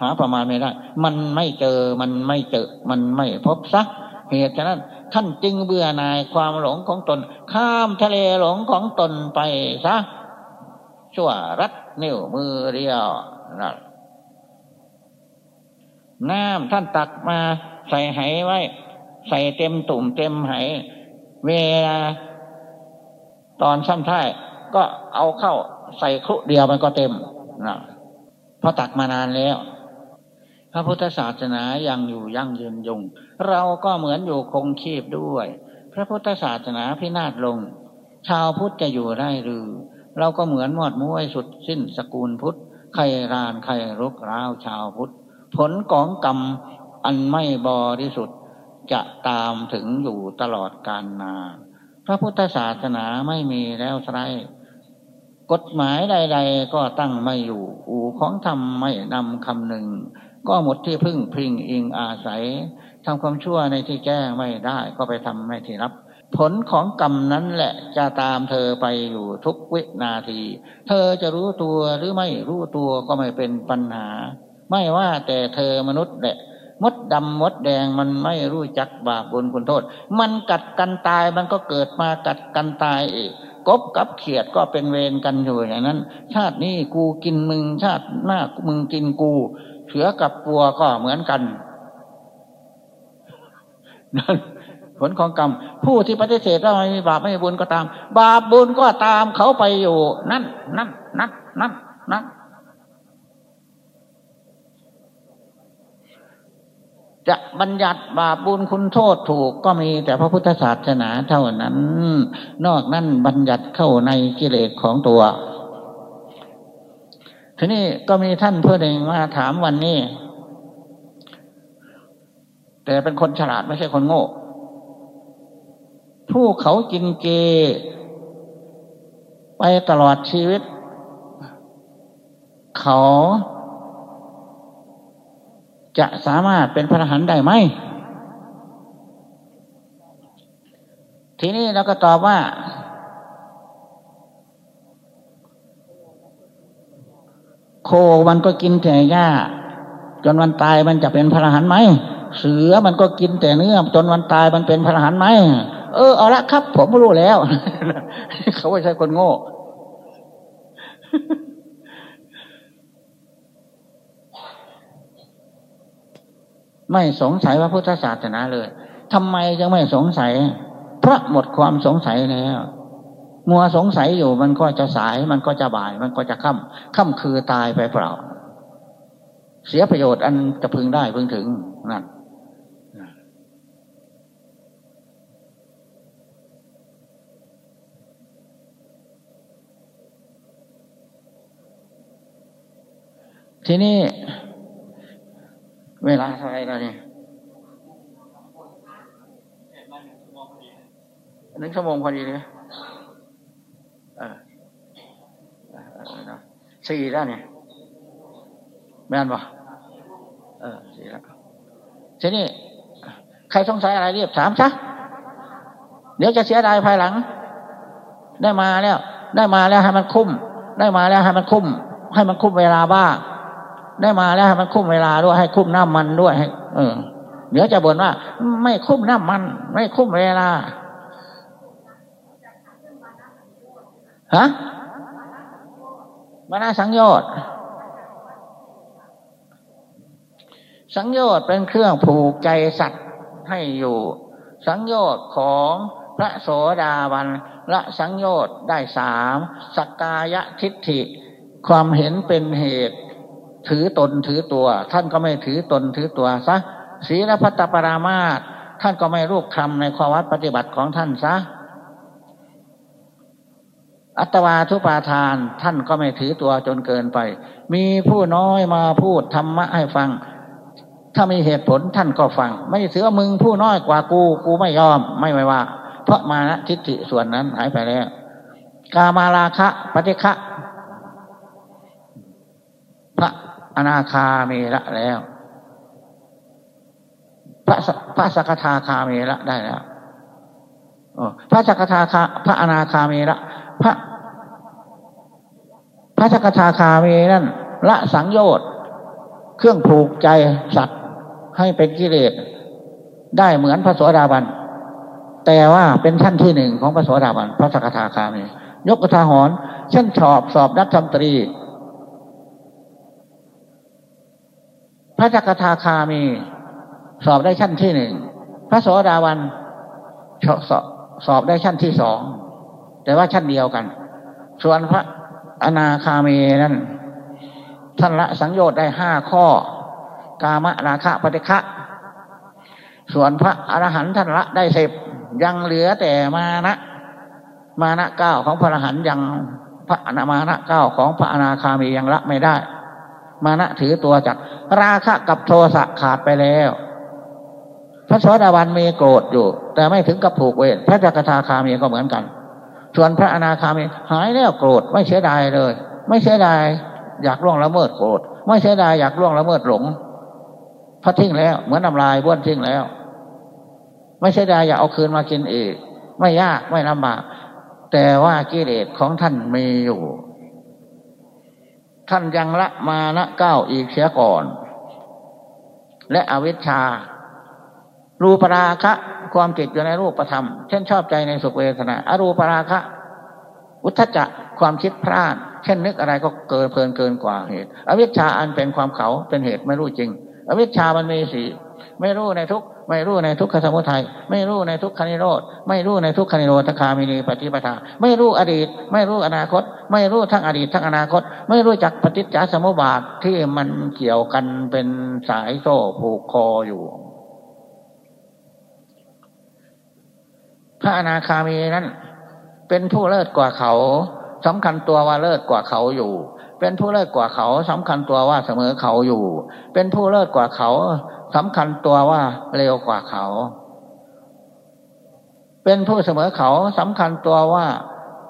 หาประมาณไม่ได้ มันไม่เจอมันไม่เจอ มันไม่พบซักเหตุฉะนั้นท่านจึงเบื่อหน่ายความหลงของตน ข้ามทะเลหลงของตนไปซะชั่วรัดนิ้วมือเรียวนั่น น้ำท่านตักมาใส่ไหไว้ ใส่เต็มตุ่มเต็มไหเวลาตอนซ้ำท้ายก็เอาเข้าใส่ครุเดียวมันก็เต็มนะเพราะตักมานานแล้ว พระพุทธศาสนายังอยู่ยั่งยืนยง เราก็เหมือนอยู่คงคีบด้วย พระพุทธศาสนาพินาศลง ชาวพุทธจะอยู่ได้หรือ เราก็เหมือนหมดมุ้ยสุดสิ้นสกุลพุทธ ใครรานใครรกร้าวชาวพุทธ ผลของกรรมอันไม่บริสุทธิ์จะตามถึงอยู่ตลอดกาลนาพระพุทธศาสนาไม่มีแล้วไรกฎหมายใด ๆ ก็ตั้งไม่อยู่ อู่ของธรรมไม่นำคำหนึ่ง ก็หมดที่พึ่งพิงอิงอาศัยทำความชั่วในที่แก้ไม่ได้ก็ไปทำในที่รับ ผลของกรรมนั้นแหละจะตามเธอไปอยู่ทุกวินาที เธอจะรู้ตัวหรือไม่รู้ตัวก็ไม่เป็นปัญหา ไม่ว่าแต่เธอมนุษย์แหละมดดำมดแดงมันไม่รู้จักบาปบุญคุณโทษ มันกัดกันตายมันก็เกิดมากัดกันตายอีกกบกับเขียดก็เป็นเวรกันอยู่อย่างนั้น ชาตินี้กูกินมึงชาติหน้ามึงกินกู เสือกับปัวก็เหมือนกันนั่นผลของกรรม ผู้ที่ปฏิเสธว่าไม่มีบาปไม่มีบุญก็ตาม บาปบุญก็ตามเขาไปอยู่ นั่นนั่นนั่นนั่นนั่น จะบัญญัติบาปบุญคุณโทษถูกก็มีแต่พระพุทธศาสนาเท่านั้น นอกนั้นบัญญัติเข้าในกิเลสของตัว ทีนี้ก็มีท่านเพื่อหนึ่งมาถามวันนี้ แต่เป็นคนฉลาดไม่ใช่คนโง่ ผู้เขากินเกไปตลอดชีวิต เขา จะสามารถเป็นพระหันได้ไหม ทีนี้เราก็ตอบว่า โคมันก็กินแต่หญ้า จนวันตายมันจะเป็นพระหันไหม เสือมันก็กินแต่เนื้อจนวันตายมันเป็นพระหันไหม เออเอาละครับ ผมรู้แล้ว เขาไม่ใช่คนโง่ ไม่สงสัยว่าพุทธศาสนาเลยทำไมยังไม่สงสัย เพราะหมดความสงสัยแล้วมัวสงสัยอยู่มันก็จะสายมันก็จะบ่าย มันก็จะค่ำค่ำคือตายไปเปล่า เสียประโยชน์อันจะพึงได้พึงถึงนั่นทีนี้ เวลาเท่าไรแล้วเนี่ยหนึ่งชั่วโมงพอดีเลยสี่แล้วเนี่ยแม่นปะเออสี่แล้วทีนี้ใครสงสัยอะไรเรียบถามซะเดี๋ยวจะเสียดายภายหลัง ได้มาแล้ว ได้มาแล้วให้มันคุ้ม ได้มาแล้วให้มันคุ้ม ให้มันคุ้มเวลาบ้าง ได้มาแล้วมันคุ้มเวลาด้วยให้คุ้มน้ำมันด้วยเออเดี๋ยวจะบ่นว่า ไม่คุ้มน้ำมัน ไม่คุ้มเวลาฮะมานาสังโยชน์สังโยชน์เป็นเครื่องผูกใจสัตว์ให้อยู่ สังโยชน์ของพระโสดาบันละสังโยชน์ได้สามสกกายทิฏฐิ ความเห็นเป็นเหตุ ถือตนถือตัว ท่านก็ไม่ถือตนถือตัวซะศีลพัตตปรามาตท่านก็ไม่รูปคำในความวัดปฏิบัติของท่านซะอัตวาทุปาทานท่านก็ไม่ถือตัวจนเกินไป มีผู้น้อยมาพูดธรรมะให้ฟัง ถ้ามีเหตุผลท่านก็ฟัง ไม่เสือมึงผู้น้อยกว่ากู กูไม่ยอมไม่ไม่ว่า เพราะมานะทิฏฐิส่วนนั้นหายไปแล้ว กามาลาคะปฏิฆะพระ อนาคาเมีละแล้ว พระพระสกทาคาเมีละได้แล้วพระสกทาคาพระอนาคาเมีละพระพระสกทาคาเมนั่นละสังโยชน์เครื่องผูกใจสัตว์ให้เป็นกิเลสได้เหมือนพระโสดาบัน แต่ว่าเป็นชั้นที่หนึ่งของพระโสดาบัน พระสกทาคามียกกระทาหอนเช่นสอบสอบนักธรรมตรีพ ระจักทาคามี สอบได้ชั้นที่หนึ่งพระโสดาวันสอบสอบได้ชั้นที่สองแต่ว่าชั้นเดียวกัน ส่วนพระอนาคามีนั้นท่านละสังโยชน์ได้ห้าข้อ กามราคะปฏิฆะส่วนพระอรหันต์ท่านละได้สิบยังเหลือแต่มานะมานะเก้าของพระอรหันต์ยังพระอนามานะเก้าของพระอนาคามียังละไม่ได้ มานะถือตัวจากราคะกับโทสะขาดไปแล้ว พระสวสดาวันมีโกรธอยู่ แต่ไม่ถึงกับผูกเวทพระจักรทาคามีก็เหมือนกัน ส่วนพระอนาคามีหายแล้วโกรธไม่เสียดายเลย ไม่เสียดาย อยากล่วงละเมิดโกรธ ไม่เสียดายอยากล่วงละเมิดหลงพระทิ้งแล้วเหมือนน้ำลายบ้วนทิ้งแล้ว ไม่เสียดายอยากเอาคืนมากินอีกไม่ยากไม่ลำบากแต่ว่ากิเลสของท่านมีอยู่ ท่านยังละมานะเก้าอีกเสียก่อน และอวิชชา รูปราคะ ความจิตอยู่ในรูปธรรม เช่นชอบใจในสุขเวทนาอรูปราคะ อุทธจะความคิดพลาด เช่นนึกอะไรก็เกินเพลินเกินกว่าเหตุ อวิชชาอันเป็นความเขาเป็นเหตุไม่รู้จริง อวิชชามันมีสี ไม่รู้ในทุกไม่รู้ในทุกขสมุทัยไม่รู้ในทุกขนิโรธไม่รู้ในทุกขนิโรธคามินีปฏิปทา ไม่รู้อดีต ไม่รู้อนาคต ไม่รู้ทั้งอดีตทั้งอนาคต ไม่รู้จักปฏิจจสมุปบาทที่มันเกี่ยวกันเป็นสายโซ่ผูกคออยู่พระอนาคามีนั้น เป็นผู้เลิศกว่าเขาสำคัญตัวว่าเลิศกว่าเขาอยู่ เป็นผู้เลิศกว่าเขาสำคัญตัวว่าเสมอเขาอยู่ เป็นผู้เลิศกว่าเขาสำคัญตัวว่าเร็วกว่าเขา เป็นผู้เสมอเขาสำคัญตัวว่า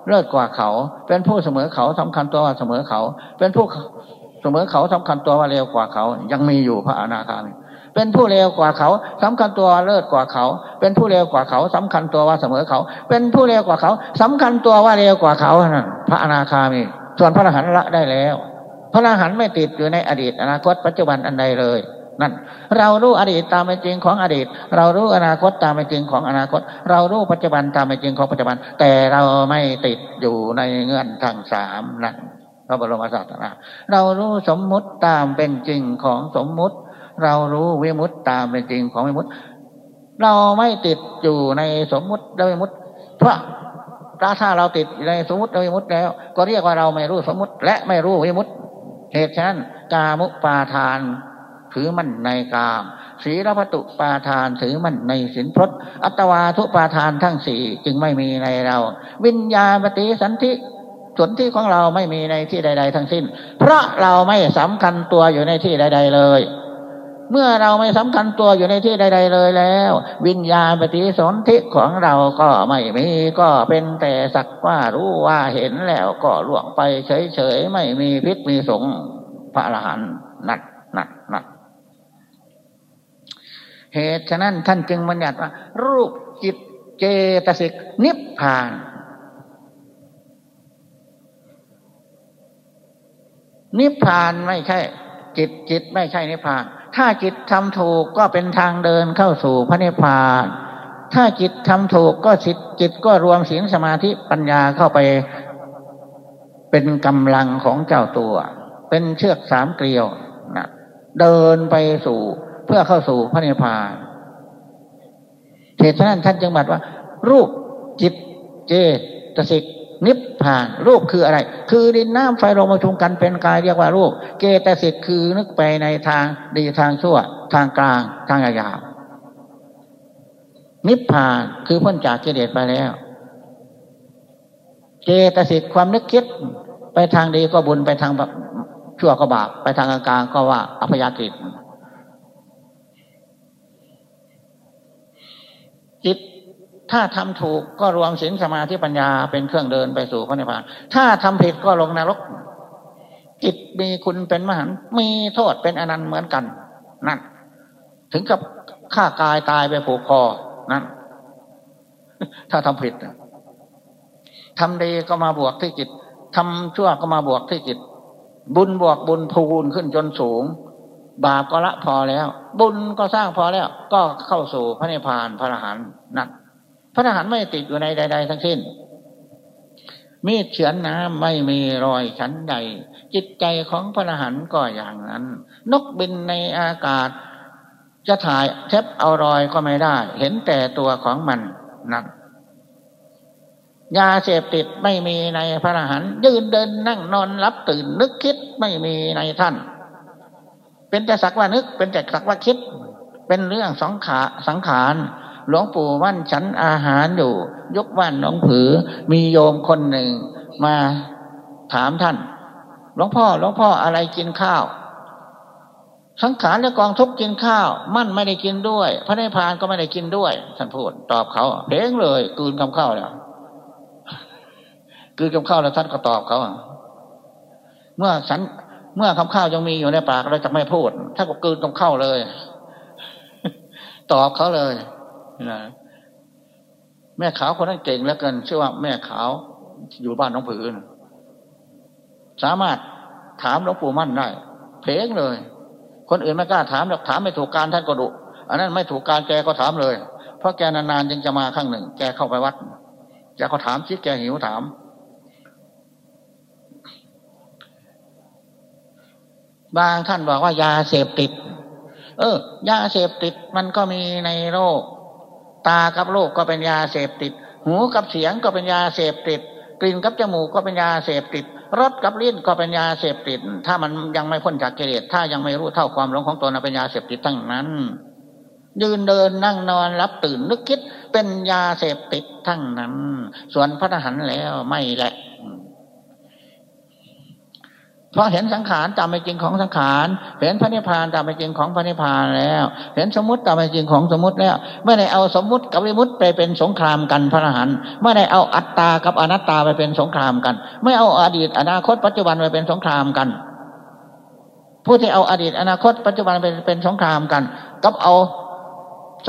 เลิศกว่าเขา เป็นผู้เสมอเขาสำคัญตัวว่าเสมอเขา เป็นผู้เสมอเขาสำคัญตัวว่าเร็วกว่าเขา ยังมีอยู่พระอนาคามีเป็นผู้เร็วกว่าเขาสำคัญตัวเลิศกว่าเขา เป็นผู้เร็วกว่าเขาสำคัญตัวว่าเสมอเขา เป็นผู้เร็วกว่าเขาสำคัญตัวว่าเร็วกว่าเขาพระอนาคามี ส่วนพระอรหันต์ละได้แล้ว พระอรหันต์ไม่ติดอยู่ในอดีต อนาคตปัจจุบันอันใดเลยนั่นเรารู้อดีตตามเป็นจริงของอดีต เรารู้อนาคตตามเป็นจริงของอนาคต เรารู้ปัจจุบันตามเป็นจริงของปัจจุบัน แต่เราไม่ติดอยู่ในเงื่อนทั้งสามนั่นพระบรมศาสนาเรารู้สมมุติตามเป็นจริงของสมมุติ เรารู้วิมุตตามเป็นจริงของวิมุตเราไม่ติดอยู่ในสมมุติและวิมุตเพราะ ถ้าเราติดในสมมติวิมุตแล้ว ก็เรียกว่าเราไม่รู้สมมติ และไม่รู้วิมุตเหตุฉะนั้นกามุปาทานถือมันในกามศีลพัตุปาทานถือมันในสินพรตอัตวาทุปาทานทั้งสี่จึงไม่มีในเรา วิญญาปฏิสันธิส่วนที่ของเราไม่มีในที่ใด ๆ ทั้งสิ้น เพราะเราไม่สำคัญตัวอยู่ในที่ใด ๆ เลย เมื่อเราไม่สำคัญตัวอยู่ในที่ใด ๆ เลยแล้ว วิญญาณปฏิสนธิของเราก็ไม่มีก็เป็นแต่สักว่ารู้ว่าเห็นแล้วก็ล่วงไปเฉยๆไม่มีพิษมีสงพระอรหันต์นักนักนักเหตุฉะนั้นท่านจึงบัญญัติว่า รูปจิตเจตสิกนิพพาน นิพพานไม่ใช่ จิตจิตไม่ใช่นิพพาน ถ้าจิตทำถูกก็เป็นทางเดินเข้าสู่พระนิพพาน ถ้าจิตทำถูกก็จิตจิตก็รวมศีลสมาธิปัญญาเข้าไป เป็นกำลังของเจ้าตัว เป็นเชือกสามเกลียวนะเดินไปสู่เพื่อเข้าสู่พระนิพพานเหตุฉะนั้นท่านจึงบัดว่า รูปจิตเจตสิก นิพพานรูปคืออะไร คือดินน้ำไฟลมมาชุมกันเป็นกายเรียกว่ารูป เกตสิกคือนึกไปในทางดีทางชั่ว ทางกลางทางยาวนิพพานคือพ้นจากกิเลสไปแล้ว เจตสิกความนึกคิด ไปทางดีก็บุญไปทางแบบชั่วก็บาปไปทางกลางก็ว่าอภยากฤิจิต ถ้าทำถูกก็รวมศีลสมาธิปัญญาเป็นเครื่องเดินไปสู่พระนิพพาน ถ้าทำผิดก็ลงนรก จิตมีคุณเป็นมหันมีโทษเป็นอนันต์เหมือนกันนั่นถึงกับฆ่ากายตายไปผูกคอนั่นถ้าทำผิดทำดีก็มาบวกที่จิตทำชั่วก็มาบวกที่จิต บุญบวกบุญพูนขึ้นจนสูง บาปก็ละพอแล้ว บุญก็สร้างพอแล้ว ก็เข้าสู่พระนิพพานพระอรหันต์นั่น พระทหารไม่ติดอยู่ในใด ๆ ทั้งสิ้น มีดเฉือนน้ำไม่มีรอยชั้นใด จิตใจของพระทหารก็อย่างนั้น นกบินในอากาศ จะถ่ายเทปเอารอยก็ไม่ได้ เห็นแต่ตัวของมันนักยาเสพติดไม่มีในพระทหารยืนเดินนั่งนอนรับตื่นนึกคิดไม่มีในท่าน เป็นแต่สักว่านึก เป็นแต่สักว่าคิด เป็นเรื่องสังขาสังขาร หลวงปู่มั่นฉันอาหารอยู่ ยกบ้านหนองผือ มีโยมคนหนึ่งมาถามท่าน หลวงพ่อหลวงพ่ออะไรกินข้าว สังขารและกองทุกกินข้าว มั่นไม่ได้กินด้วย พระนิพพานก็ไม่ได้กินด้วย ท่านพูดตอบเขาเพลงเลยกืนคำข้าวแล้วกืนคำข้าวแล้วท่านก็ตอบเขาเมื่อสันเมื่อคำข้าวยังมีอยู่ในปากเราจะไม่พูดท่าก็กืนคำข้าวเลย ตอบเขาเลย นะแม่ขาวคนนั้นเก่งเหลือเกินชื่อว่าแม่ขาวอยู่บ้านน้องผือนสามารถถามหลวงปู่มั่นได้ เพลงเลย คนอื่นไม่กล้าถามหรอกถามไม่ถูกการท่านก็ดุอันนั้นไม่ถูกการแกก็ถามเลย เพราะแกนานๆยังจะมาข้งหนึ่ง แกเข้าไปวัดแกก็ถามชิแกหิวถาม บางท่านบอกว่ายาเสพติด เออ ยาเสพติดมันก็มีในโลก ตากับโลกก็เป็นยาเสพติด หูกับเสียงก็เป็นยาเสพติด กลิ่นกับจมูกก็เป็นยาเสพติดรสกับลิ้นก็เป็นยาเสพติด ถ้ามันยังไม่พ้นจากกิเลสถ้ายังไม่รู้เท่าความหลงของตนเป็นยาเสพติดทั้งนั้น ยืนเดินนั่งนอนรับตื่นนึกคิดเป็นยาเสพติดทั้งนั้น ส่วนพระทหารแล้วไม่แหละ เพราะเห็นสังขารตามเป็นจริงของสังขารเห็นพระนิพพานตามเป็นจริงของพระนิพพานแล้ว เห็นสมมติตามเป็นจริงของสมมติแล้วไม่ได้เอาสมมติกับวิมุติไปเป็นสงครามกันพระอรหันต์ไม่ได้เอาอัตตากับอนัตตาไปเป็นสงครามกัน ไม่เอาอดีตอนาคตปัจจุบันไปเป็นสงครามกัน ผู้ที่เอาอดีตอนาคต ปัจจุบันเป็นเป็นสงครามกัน กับเอา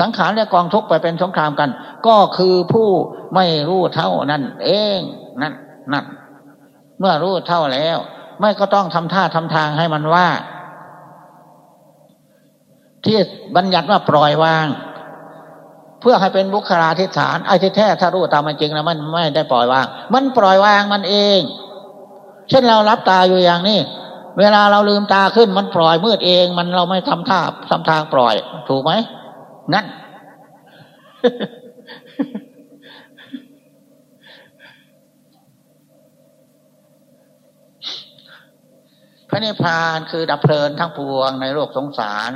สังขารและกองทุกไปเป็นสงครามกัน ก็คือผู้ไม่รู้เท่านั่นเองนั่นนั่นเมื่อรู้เท่าแล้ว ไม่ก็ต้องทำท่าทำทางให้มันว่า ที่บัญญัติว่าปล่อยวาง เพื่อให้เป็นบุคลาธิฐานไอ้ที่แท้ถ้ารู้ตามมันจริงนะมันไม่ได้ปล่อยวาง มันปล่อยวางมันเอง เช่นเรารับตาอยู่อย่างนี้เวลาเราลืมตาขึ้นมันปล่อยมืดเอง มันเราไม่ทำท่าทำทางปล่อย ถูกไหมนั่น ระนิพพานคือดับเพลินทั้งปวงในโลกสงสาร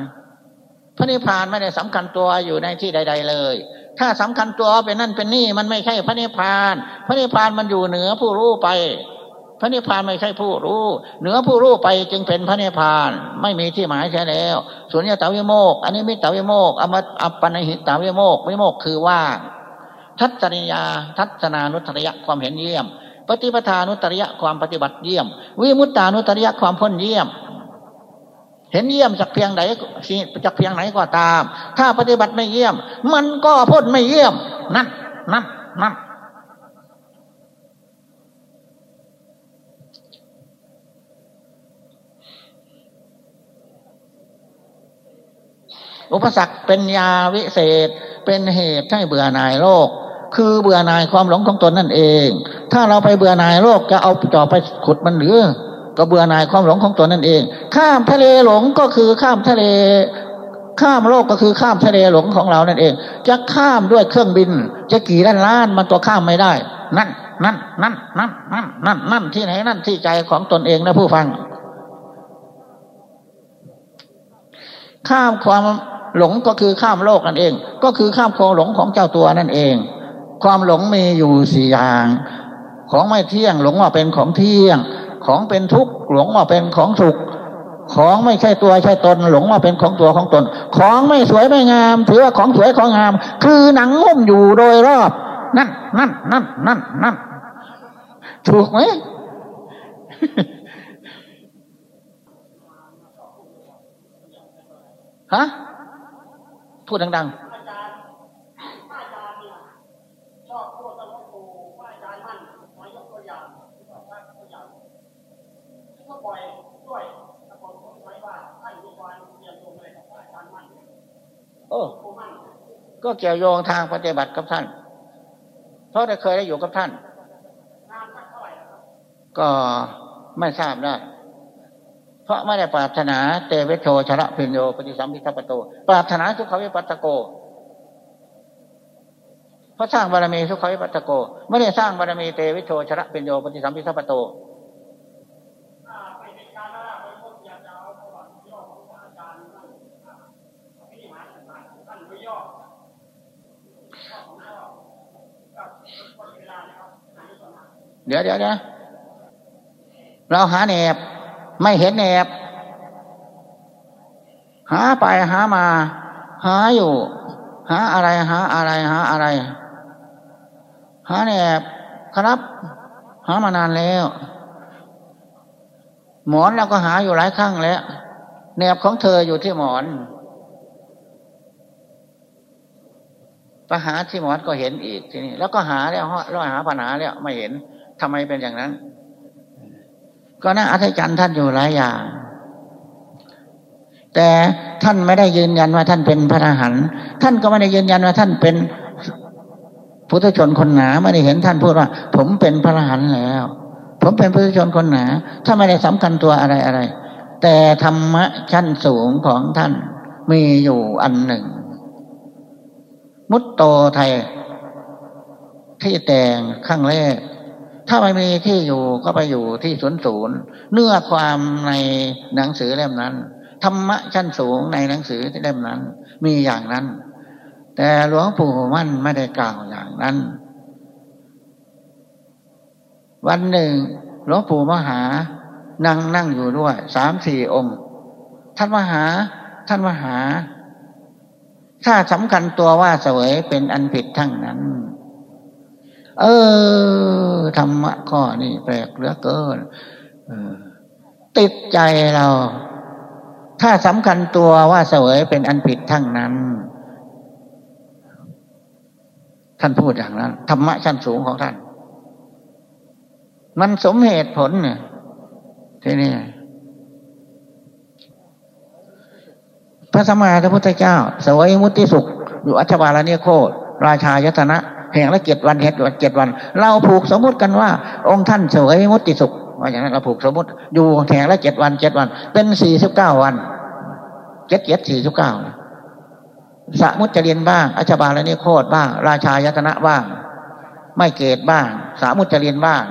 พระนิพพานไม่ได้สำคัญตัวอยู่ในที่ใด ๆ เลย ถ้าสำคัญตัวเป็นนั่นเป็นนี่มันไม่ใช่พระนิพพาน พระนิพพานมันอยู่เหนือผู้รู้ไป พระนิพพานไม่ใช่ผู้รู้ เหนือผู้รู้ไปจึงเป็นพระนิพพาน ไม่มีที่หมายใช่แล้วสุญญตาวิโมกอันนี้มิตาวิโมกอมตอัปปนหิตาวิโมกวิโมกคือว่าทัศนิยาทัศนานุทริยความเห็นเยี่ยม ปฏิปทานุตริยะความปฏิบัติเยี่ยม วิมุตตานุตริยะความพ้นเยี่ยม เห็นเยี่ยมจากเพียงไหนจากเพียงไหนก็ตาม ถ้าปฏิบัติไม่เยี่ยม มันก็พ้นไม่เยี่ยม นั่นนั่นนั่นอุปสรรคเป็นยาวิเศษ เป็นเหตุให้เบื่อหน่ายโลก คือเบื่อหน่ายความหลงของตนนั่นเอง ถ้าเราไปเบื่อหน่ายโลกจะเอาจอบไปขุดมันหรือ ก็เบื่อหน่ายความหลงของตนนั่นเอง ข้ามทะเลหลงก็คือข้ามทะเล ข้ามโลกก็คือข้ามทะเลหลงของเรานั่นเอง จะข้ามด้วยเครื่องบิน จะกี่ล้านล้านมันตัวข้ามไม่ได้ นั่นนั่นนั่นนั่นนั่นนั่นนั่นที่ไหนนั่นที่ใจของตนเองนะผู้ฟัง ข้ามความหลงก็คือข้ามโลกนั่นเอง ก็คือข้ามความหลงของเจ้าตัวนั่นเอง ความหลงมีอยู่สี่อย่าง ของไม่เที่ยงหลงว่าเป็นของเที่ยง ของเป็นทุกข์หลงว่าเป็นของสุข ของไม่ใช่ตัวใช่ตน หลงว่าเป็นของตัวของตน ของไม่สวยไม่งาม ถือว่าของสวยของงาม คือหนังหุ้มอยู่โดยรอบ นั่นนั่นนั่นนั่นนั่นถูกไหมฮะพูดดังๆ โอ้ก็เกี่ยวโยงทางปฏิบัติกับท่าน เพราะได้เคยได้อยู่กับท่าน ก็ไม่ทราบได้ เพราะไม่ได้ปรารถนาเตเวโชชระพิญโยปฏิสัมพิทัปโต ปรารถนาสุขวิปัตโก เพราะสร้างบารมีสุขวิปัตโก ไม่ได้สร้างบารมีเตวิโชชระพิญโยปฏิสัมพิทัปโต เดี๋ยวเดี๋ยวเดี๋ยวเราหาแนบ ไม่เห็นแนบ หาไปหามา หาอยู่ หาอะไรหาอะไรหาอะไร หาแนบครับ หามานานแล้ว หมอนเราก็หาอยู่หลายครั้งแล้วแนบของเธออยู่ที่หมอนไปหาที่หมอนก็เห็นอีกทีนี้แล้วก็หาแล้วร้อยหาปัญหาแล้วไม่เห็น ทำไมเป็นอย่างนั้น ก็น่าอัศจรรย์ท่านอยู่หลายอย่าง แต่ท่านไม่ได้ยืนยันว่าท่านเป็นพระอรหันต์ท่านก็ไม่ได้ยืนยันว่าท่านเป็นพุทธชนคนหนาไม่ได้เห็นท่านพูดว่า ผมเป็นพระอรหันต์แล้ว ผมเป็นพุทธชนคนหนา ถ้าไม่ได้สำคัญตัวอะไรอะไร แต่ธรรมะชั้นสูงของท่านมีอยู่อันหนึ่ง มุตโตไทยที่แต่งข้างแรก ถ้าไม่มีที่อยู่ก็ไปอยู่ที่ศูนย์ศูนย์เนื้อความในหนังสือเล่มนั้นธรรมะชั้นสูงในหนังสือเล่มนั้น มีอย่างนั้น แต่หลวงปู่มั่นไม่ได้กล่าวอย่างนั้น วันหนึ่งหลวงปู่มหานั่งนั่งอยู่ด้วยสามสี่องค์ ท่านมหา ท่านมหา ถ้าสำคัญตัวว่าเสวยเป็นอันผิดทั้งนั้น เออธรรมะข้อนี้แปลกเหลือเกินติดใจเรา ถ้าสำคัญตัวว่าเสวยเป็นอันผิดทั้งนั้น ท่านพูดอย่างนั้นธรรมะชั้นสูงของท่าน มันสมเหตุผลเนี่ยทีนี่พระสมมาพระพุทธเจ้า สวยมุติสุข อยู่อัชบาลเนี่ยโคตราชายตนะ แห่งละเจ็ดวันเหตุเจ็ดวัน เราผูกสมมติกันว่า องค์ท่านสวยมุติสุขว่าอย่างนั้นเราผูกสมมติอยู่แห่งละเจ็ดวันเจ็ดวัน เป็นสี่สิบเก้าวันเจ็ดเจ็ดสี่สิบเก้าสมุจเรียนบ้างอัชบาลนี่โคตบ้าง ราชายตนะบ้าง ไม่เกตบ้าง สามุจเรียนบ้าง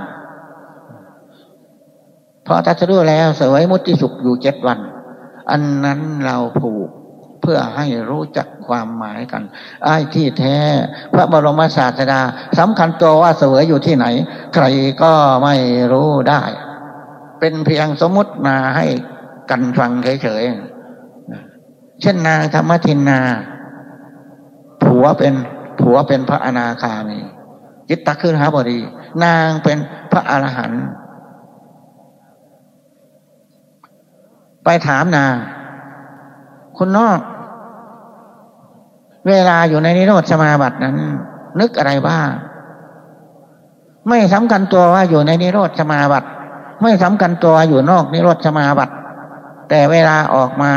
พอตัดสู้แล้วสวยมุติสุขอยู่เจ็ดวัน อันนั้นเราผูกเพื่อให้รู้จัก ความหมายกัน ไอ้ที่แท้ พระบรมศาสดาสำคัญตัวว่าเสวยอยู่ที่ไหน ใครก็ไม่รู้ได้ เป็นเพียงสมมติมาให้กันฟังเฉยๆเช่นนางธรรมทินนา ผัวเป็นผัวเป็นพระอนาคามีจิตตะขึ้นหาบดีนางเป็นพระอรหันต์ไปถามนางคุณนอก เวลาอยู่ในนิโรธสมาบัตินั้น นึกอะไรบ้าง ไม่สำคัญตัวว่าอยู่ในนิโรธสมาบัติไม่สำคัญตัวอยู่นอกนิโรธสมาบัติแต่เวลาออกมา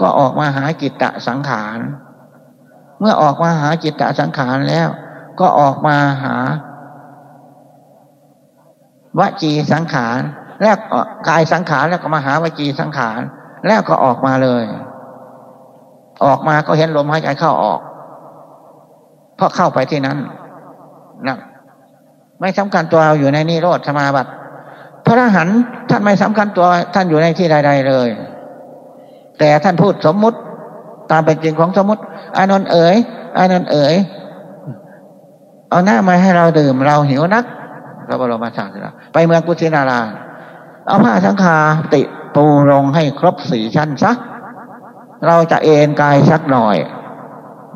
ก็ออกมาหาจิตตะสังขาร เมื่อออกมาหาจิตตะสังขารแล้ว ก็ออกมาหาวจีสังขาร แล้วกายสังขารแล้วก็มาหาวจีสังขาร แล้วก็ออกมาเลย ออกมาก็เห็นลมหายใจเข้าออก เพราะเข้าไปที่นั้นนะไม่สำคัญตัวเราอยู่ในนิโรธสมาบัติพระอรหันต์ท่านไม่สำคัญตัวท่านอยู่ในที่ใด ๆเลย แต่ท่านพูดสมมุติตามเป็นจริงของสมมติอานนท์เอ๋ยอานนท์เอ๋ยเอาหน้ามาให้เราดื่มเราหิวนักพระบรมศาสดาไปเมืองกุชินารา เอาผ้าสังคาติปูลงให้ครบสี่ชั้นซะ เราจะเอนกายสักหน่อย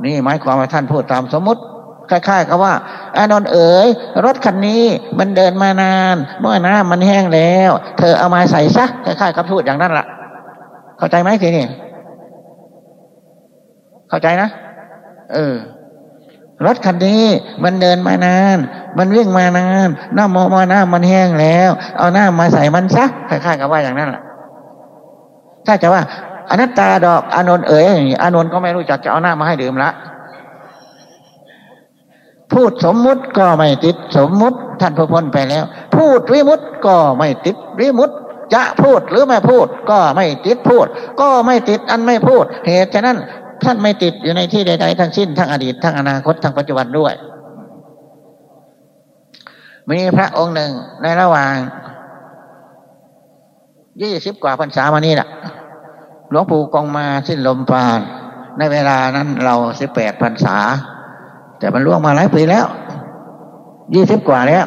นี่หมายความว่าท่านพูดตามสมมติคล้ายๆกับว่าอานนท์เอ๋ยรถคันนี้มันเดินมานาน เมื่อน้ำมันแห้งแล้ว เธอเอามาใส่ซะคล้ายๆกับพูดอย่างนั้นละ่ะ เข้าใจไหมทีนี้เข้าใจนะเออรถคันนี้มันเดินมานาน มันวิ่งมานานหน้ำมอมาน้ำมันแห้งแล้ว เอาหน้ำมาใส่มันซะคล้ายๆกับว่าอย่างนั้นแหละถ้าจะว่า อนัตตาดอกอานนท์เอ๋ยอานนท์ก็ไม่รู้จักจะเอาหน้ำมาให้ดื่มละ พูดสมมุติก็ไม่ติดสมมุติท่านพระพ้นไปแล้ว พูดวิมุตก็ไม่ติดวิมุตจะพูดหรือไม่พูดก็ไม่ติดพูด ก็ไม่ติดอันไม่พูด เหตุฉะนั้นท่านไม่ติดอยู่ในที่ใดๆทั้งสิ้นทั้งอดีตทั้งอนาคตทั้งปัจจุบันด้วย มีพระองค์หนึ่งในระหว่างยี่สิบกว่าพรรษามานี้แหละ หลวงปู่กองมาสิ้นลมปราณในเวลานั้นเราสิบแปดพรรษา แต่มันล่วงมาหลายปีแล้วยี่สิบกว่าแล้ว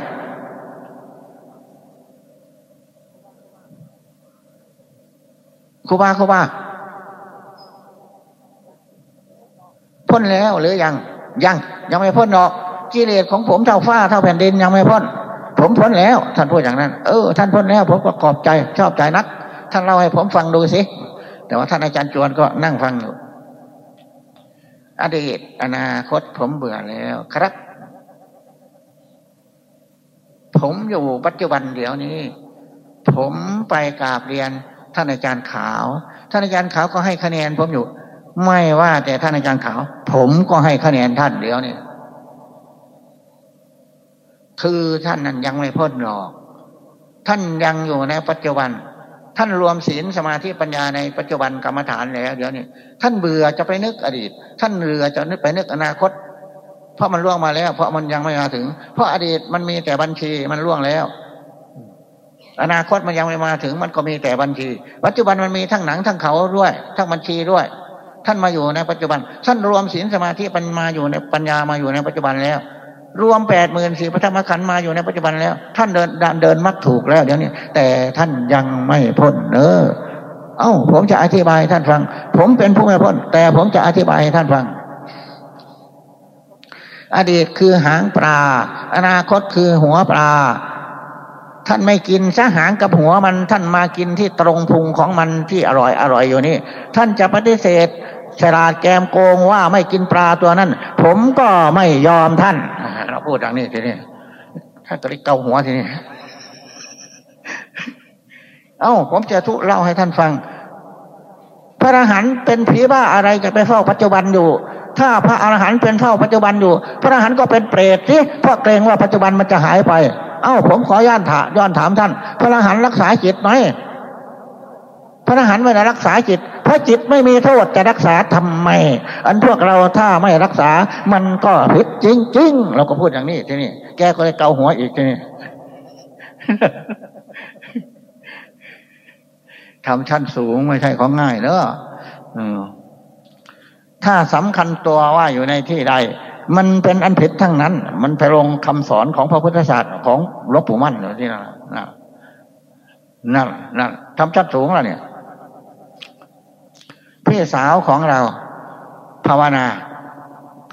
ครูบาครูบาพ้นแล้วหรือยัง ยัง ยังไม่พ้นหรอกกิเลสของผมเท่าฟ้าเท่าแผ่นดินยังไม่พ้น ผมพ้นแล้ว ท่านพูดอย่างนั้น เออ ท่านพ้นแล้ว ผมก็ขอบใจชอบใจนัก ท่านเล่าให้ผมฟังดูสิ แต่ว่าท่านอาจารย์จวนก็นั่งฟังอยู่ อดีตอนาคตผมเบื่อแล้วครับ ผมอยู่ปัจจุบันเดี๋ยวนี้ ผมไปกราบเรียนท่านอาจารย์ขาว ท่านอาจารย์ขาวก็ให้คะแนน ผมอยู่ ไม่ว่าแต่ท่านอาจารย์ขาว ผมก็ให้คะแนนท่านเดียวนี่คือท่านนั้นยังไม่พ้นหรอก ท่านยังอยู่ในปัจจุบัน ท่านรวมศีลสมาธิปัญญาในปัจจุบันกรรมฐานแล้วเดี๋ยวนี้ท่านเบื่อจะไปนึกอดีต ท่านเบื่อจะนึกไปนึกอนาคต เพราะมันล่วงมาแล้ว เพราะมันยังไม่มาถึง เพราะอดีตมันมีแต่บัญชีมันล่วงแล้ว อนาคตมันยังไม่มาถึง มันก็มีแต่บัญชี ปัจจุบันมันมีทั้งหนังทั้งเขาด้วย ทั้งบัญชีด้วย ท่านมาอยู่ในปัจจุบัน ท่านรวมศีลสมาธิปัญมาอยู่ในปัญญามาอยู่ในปัจจุบันแล้ว รวมแปดหมื่นสี่พระธรรมขันธ์มาอยู่ในปัจจุบันแล้ว ท่านเดินเดินมักถูกแล้วเดี๋ยวนี้แต่ท่านยังไม่พ้นเนอเอ้า ผมจะอธิบายท่านฟัง ผมเป็นผู้ไม่พ้น แต่ผมจะอธิบายให้ท่านฟัง อดีตคือหางปลา อนาคตคือหัวปลา ท่านไม่กินซะหางกับหัวมัน ท่านมากินที่ตรงพุงของมันที่อร่อยอร่อยอยู่นี่ ท่านจะปฏิเสธ ฉลาดแกมโกงว่าไม่กินปลาตัวนั้น ผมก็ไม่ยอมท่านเราพูดอย่างนี้ทีนี้ท่านก็เลยเกาหัวทีนี้เอ้าผมจะทุเล่าให้ท่านฟัง พระอรหันต์เป็นผีบ้าอะไรจะไปเฝ้าปัจจุบันอยู่ ถ้าพระอรหันต์เป็นเฝ้าปัจจุบันอยู่ พระอรหันต์ก็เป็นเปรตสิเพราะเกรงว่าปัจจุบันมันจะหายไป เอ้าผมขอย้อนถาย้อนถามท่าน พระอรหันต์รักษาจิตไหม พระอรหันต์ไม่ได้รักษาจิต พระจิตไม่มีโทษจะรักษาทำไม อันพวกเราถ้าไม่รักษา มันก็ผิดจริงๆ เราก็พูดอย่างนี้ทีนี้แกก็เลยเกาหัวอีกทีนี้ทำชั้นสูงไม่ใช่ของง่ายเนอะถ้าสำคัญตัวว่าอยู่ในที่ใด มันเป็นอันผิดทั้งนั้น มันไปลงคำสอนของพระพุทธศาสนาของหลวงปู่มั่นอยู่ที่นั่นนั่นนั่นทำชั้นสูงแล้วเนี่ย พี่สาวของเรา ภาวนา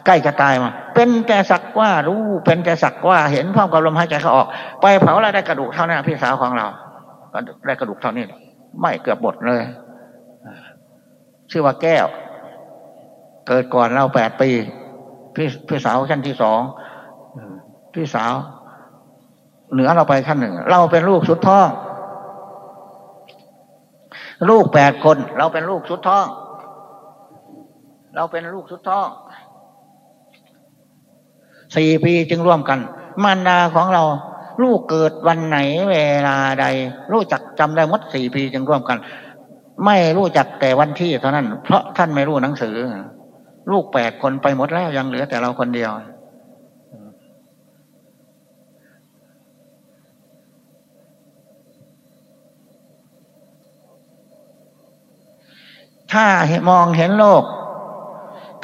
ใกล้จะตายมา เป็นแต่สักว่ารู้ เป็นแต่สักว่าเห็นพร้อมกับลมหายใจเขาออก ไปเผาแล้วได้กระดูกเท่านั้นพี่สาวของเราได้กระดูกเท่านี้ไม่เกือบหมดเลยชื่อว่าแก้ว เกิดก่อนเราแปดปีพี่พี่สาวขั้นที่สองพี่สาว เหนือเราไปขั้นหนึ่ง เราเป็นลูกสุดท้อง ลูกแปดคน เราเป็นลูกสุดท้อง เราเป็นลูกสุดท้องสี่ปีจึงร่วมกัน มารดาของเรา ลูกเกิดวันไหนเวลาใด รู้จักจำได้หมดสี่ปีจึงร่วมกัน ไม่รู้จักแต่วันที่เท่านั้น เพราะท่านไม่รู้หนังสือ ลูกแปดคนไปหมดแล้วยังเหลือแต่เราคนเดียวถ้ามองเห็นโลก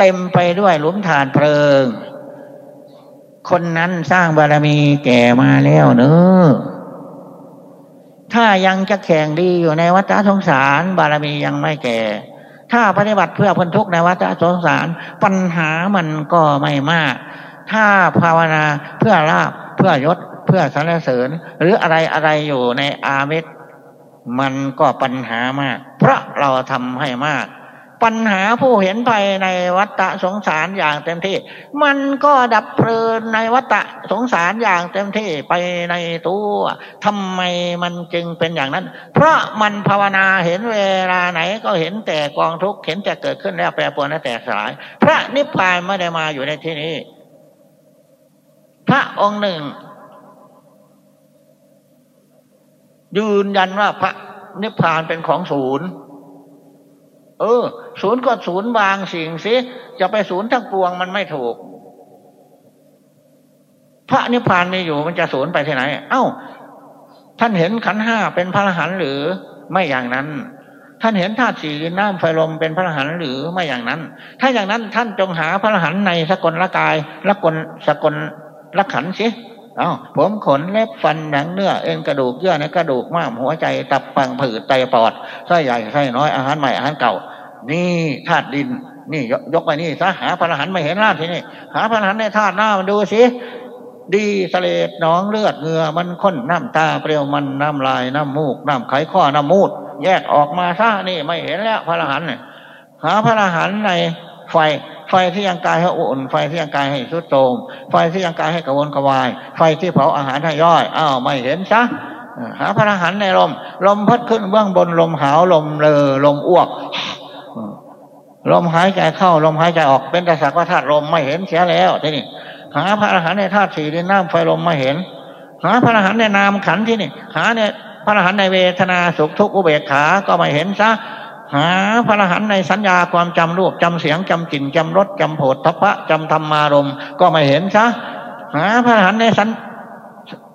เต็มไปด้วยหลุมฐานเพลิง คนนั้นสร้างบารมีแก่มาแล้วเนอะถ้ายังจะแข่งดีอยู่ในวัฏสงสารบารมียังไม่แก่ ถ้าปฏิบัติเพื่อพ้นทุกข์ในวัฏสงสาร ปัญหามันก็ไม่มาก ถ้าภาวนาเพื่อลาบเพื่อยศเพื่อสรรเสริญ หรืออะไรอะไรอยู่ในอาเมตมันก็ปัญหามาก เพราะเราทำให้มาก ปัญหาผู้เห็นภัยในวัฏสงสารอย่างเต็มที่ มันก็ดับเพลินในวัฏสงสารอย่างเต็มที่ไปในตัวทำไมมันจึงเป็นอย่างนั้น เพราะมันภาวนาเห็นเวลาไหนก็เห็นแต่กองทุกข์เห็นแต่เกิดขึ้นแล้วแปรปรวนและแตกสลาย พระนิพพานไม่ได้มาอยู่ในที่นี้ พระองค์หนึ่ง ยืนยันว่าพระนิพพานเป็นของศูนย์ เออ ศูนย์ก็ศูนย์บางสิ่งสิจะไปศูนย์ทั้งปวงมันไม่ถูก พระนิพพานมีอยู่มันจะศูนย์ไปที่ไหน เอ้า ท่านเห็นขันห้าเป็นพระอรหันต์หรือไม่อย่างนั้น ท่านเห็นธาตุสี่น้ำไฟลมเป็นพระอรหันต์หรือไม่อย่างนั้น ถ้าอย่างนั้นท่านจงหาพระอรหันต์ในสกลละกายละกลสกลละขันสิเอา้าผมขนเล็บฟันหนังเนื้อเอ็นกระดูกเยื่อในกระดูกม้ามหัวใจตับปังผืดไตปอดไส้ใหญ่ไส้น้อยอาหารใหม่อาหารเก่า นี่ธาตุดิน นี่ยกไปนี่ซะหาพระรหันไม่เห็นราที่นี่หาพระรหันในธาตุหน้ามันดูสิดีสเลดน้องเลือดเงือมันข้นน้ำตาเปรี้ยวมันน้ำลายน้ำมูกน้ำไขข้อน้ำมูด แยกออกมาซะนี่ไม่เห็นแล้วพระรหันเนี่ยหาพระรหันในไฟไฟที่ยังกายให้อุ่น ไฟที่ยังกายให้สุดโทมไฟที่ยังกายให้กระวนกระวาย ไฟที่เผาอาหารให้ย่อยอ้าวไม่เห็นซะหาพระอรหันต์ในลม ลมพัดขึ้นเบื้องบนลมหาวลมเลอลมอ้วก ลมหายใจเข้าลมหายใจออกเป็นแต่สักว่าธาตุลมไม่เห็นเสียแล้วที่นี่หาพระอรหันต์ในธาตุสี่ดินน้ำไฟลมไม่เห็น หาพระอรหันต์ในนามขันที่นี่หาเนี่ยพระอรหันต์ในเวทนาสุขทุกข์อุเบกขาก็ไม่เห็นซะหาพระอรหันต์ในสัญญาความจำรูปจำเสียงจำกลิ่นจำรสจำโผฏฐพะจำธรรมารมก็ไม่เห็นซะหาพระอรหันต์ในสั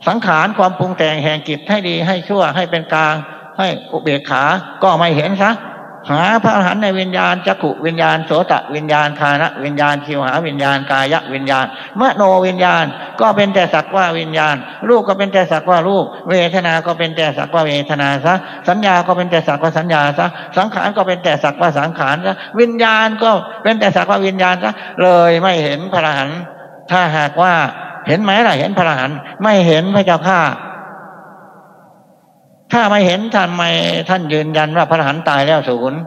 สังขารความปรุงแต่งแห่งจิตให้ดีให้ชั่วให้เป็นกลางให้อุเบกขา ก็ไม่เห็นซะ หาพระอรหันต์ในวิญญาณจักขุวิญญาณโสตะวิญญาณคานะวิญญาณคิวหาวิญญาณกายะวิญญาณมโนวิญญาณก็เป็นแต่สักว่าวิญญาณ รูปก็เป็นแต่สักว่ารูป เวทนา ก็เป็นแต่สักว่าเวทนาซะสัญญาก็เป็นแต่สักว่าสัญญาซะสังขารก็เป็นแต่สักว่าสังขารซะวิญญาณก็เป็นแต่สักว่าวิญญาณซะเลยไม่เห็นพระอรหันต์ถ้าหากว่าเห็นไหมล่ะเห็นพระอรหันต์ไม่เห็นพระเจ้าข้า ถ้าไม่เห็นทำไมท่านยืนยันว่าพระอรหันต์ตายแล้วศูนย์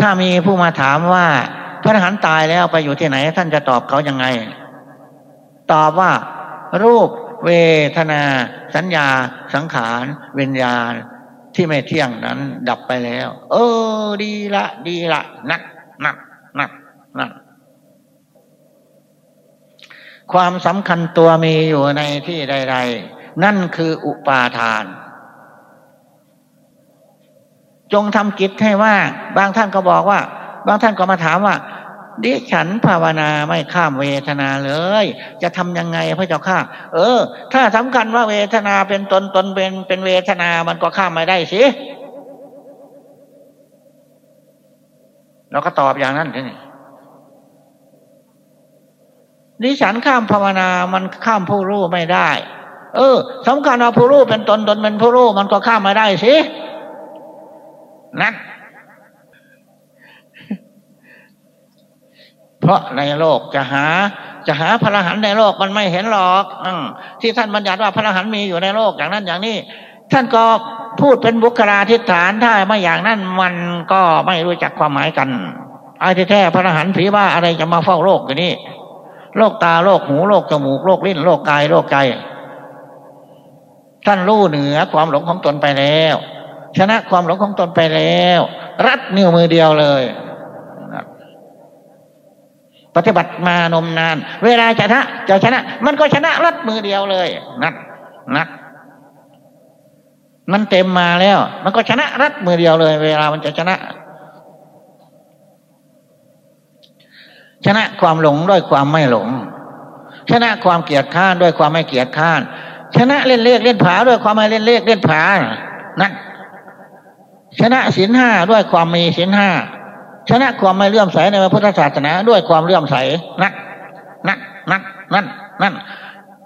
ถ้ามีผู้มาถามว่า พระอรหันต์ตายแล้วไปอยู่ที่ไหน ท่านจะตอบเขายังไง ตอบว่า รูปเวทนา สัญญา สังขารวิญญาณที่ไม่เที่ยงนั้น ดับไปแล้ว เออ ดีละ ดีละนักนักนักนักความสำคัญตัวมีอยู่ในที่ใด ๆ นั่นคืออุปาทาน จงทำกิจให้ว่า บางท่านก็บอกว่า บางท่านก็มาถามว่า ดิฉันภาวนาไม่ข้ามเวทนาเลย จะทำยังไงพระเจ้าข้า เออ ถ้าสำคัญว่าเวทนาเป็นตนตนเป็นเป็นเวทนามันก็ข้ามไม่ได้สิเราก็ตอบอย่างนั้นทีนี้ดิฉันข้ามภาวนา มันข้ามผู้รู้ไม่ได้ เออสำคัญว่าผู้รู้เป็นตนตนเป็นผู้รู้มันก็ข้ามไม่ได้สินั่นเพราะในโลกจะหา จะหาพระหันในโลกมันไม่เห็นหรอกอที่ท่านบัญญัติว่าพระหันมีอยู่ในโลกอย่างนั้นอย่างนี้ ท่านก็พูดเป็นบุคลาธิฐานถ้าไม่อย่างนั้นมันก็ไม่รู้จักความหมายกันไอ้ที่แท้พระหันผีว่าอะไรจะมาเฝ้าโลกอย่างนี้โรคตาโรคหูโรคจมูกโรคลิ้นโรคกายโรคใจ ท่านรู้เหนือความหลงของตนไปแล้ว ชนะความหลงของตนไปแล้ว รัดนิ้วมือเดียวเลย ปฏิบัติมานมนาน เวลาชนะจะชนะ มันก็ชนะรัดมือเดียวเลยนักนักมันเต็มมาแล้ว มันก็ชนะรัดมือเดียวเลย เวลามันจะชนะ ชนะความหลงด้วยความไม่หลง ชนะความเกียดข้านด้วยความไม่เกียดข้าน ชนะเล่นเลขเล่นผาด้วยความไม่เล่นเลขเล่นผานั่นชนะศีลห้าด้วยความมีศีลห้าชนะความไม่เลื่อมใสในพระพุทธศาสนา ด้วยความเลื่อมใสนักนักนักนั่นนั่น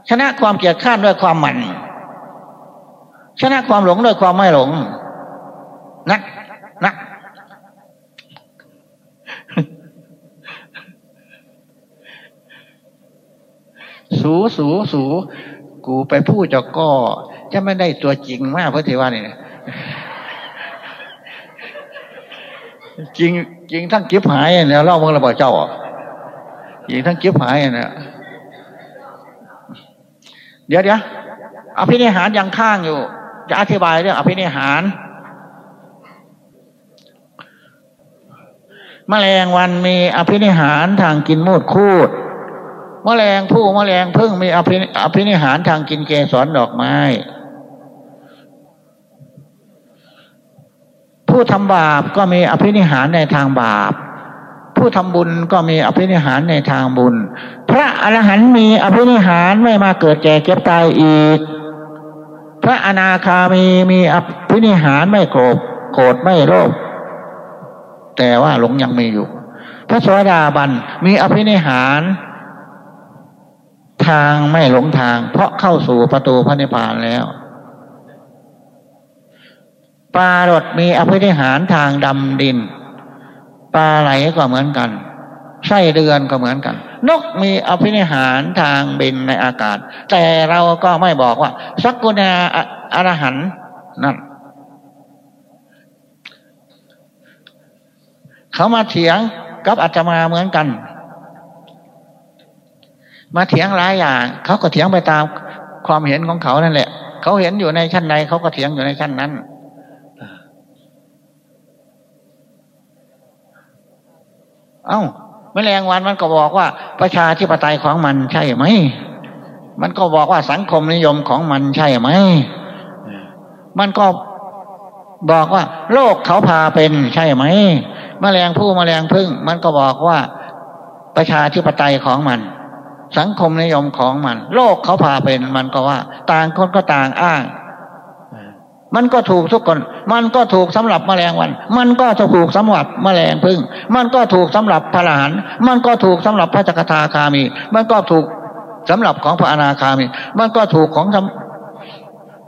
ชนะความเกียดข้านด้วยความหมั่นชนะความหลงด้วยความไม่หลงนักนักสูสูสู กูไปพูดจะกก็จะไม่ได้ตัวจริงมากพระเทวานี่จริง จริงทั้งเก็บหายเนี่ยเล่าเมื่อระบาดเจ้าจริงทั้งเก็บหายเนี่ยเดี๋ยวเดี๋ยวอภินิหารยังข้างอยู่ จะอธิบายเรื่องอภินิหารมแมลงวันมีอภินิหารทางกินมูดคูด มแมลงผู้มแมลงพึ่งมีอภิอภินิหารทางกินเกสรดอกไม้ ผู้ทำบาปก็มีอภินิหารในทางบาป ผู้ทำบุญก็มีอภินิหารในทางบุญ พระอรหันต์มีอภินิหารไม่มาเกิดแก่เก็บตายอีก พระอนาคามีมีอภินิหารไม่โกรธโกรธไม่โลภแต่ว่าหลงยังมีอยู่ พระสวสดาบันมีอภินิหาร ทางไม่หลงทาง เพราะเข้าสู่ประตูพระนิพพานแล้ว ปลารดมีอภินิหารทางดำดิน ปลาไหลก็เหมือนกันไส้เดือนก็เหมือนกัน นกมีอภินิหารทางบินในอากาศ แต่เราก็ไม่บอกว่า สักกุณาอรหันนั่นเขามาเถียงกับอาจมาเหมือนกัน มาเถียงหลายอย่างเขาก็เถียงไปตามความเห็นของเขานั่นแหละ เขาเห็นอยู่ในชั้นใดเขาก็เถียงอยู่ในชั้นนั้นเอา้าแมลงวันมันก็บอกว่าประชาธิปไตยของมันใช่ไหม มันก็บอกว่าสังคมนิยมของมันใช่ไหม มันก็บอกว่า โลกเขาพาเป็นใช่ไหม แมลงผู้แมลงพึ่ง มันก็บอกว่าประชาธิปไตยของมัน สังคมนิยมของมัน โลกเขาพาเป็นมันก็ว่า ต่างคนก็ต่างอ้าง มันก็ถูกทุกคน มันก็ถูกสำหรับแมลงวัน มันก็จะถูกสำหรับแมลงพึ่ง มันก็ถูกสำหรับพระอรหันมันก็ถูกสำหรับพระจักรทาคามี มันก็ถูกสำหรับของพระอนาคามี มันก็ถูกของ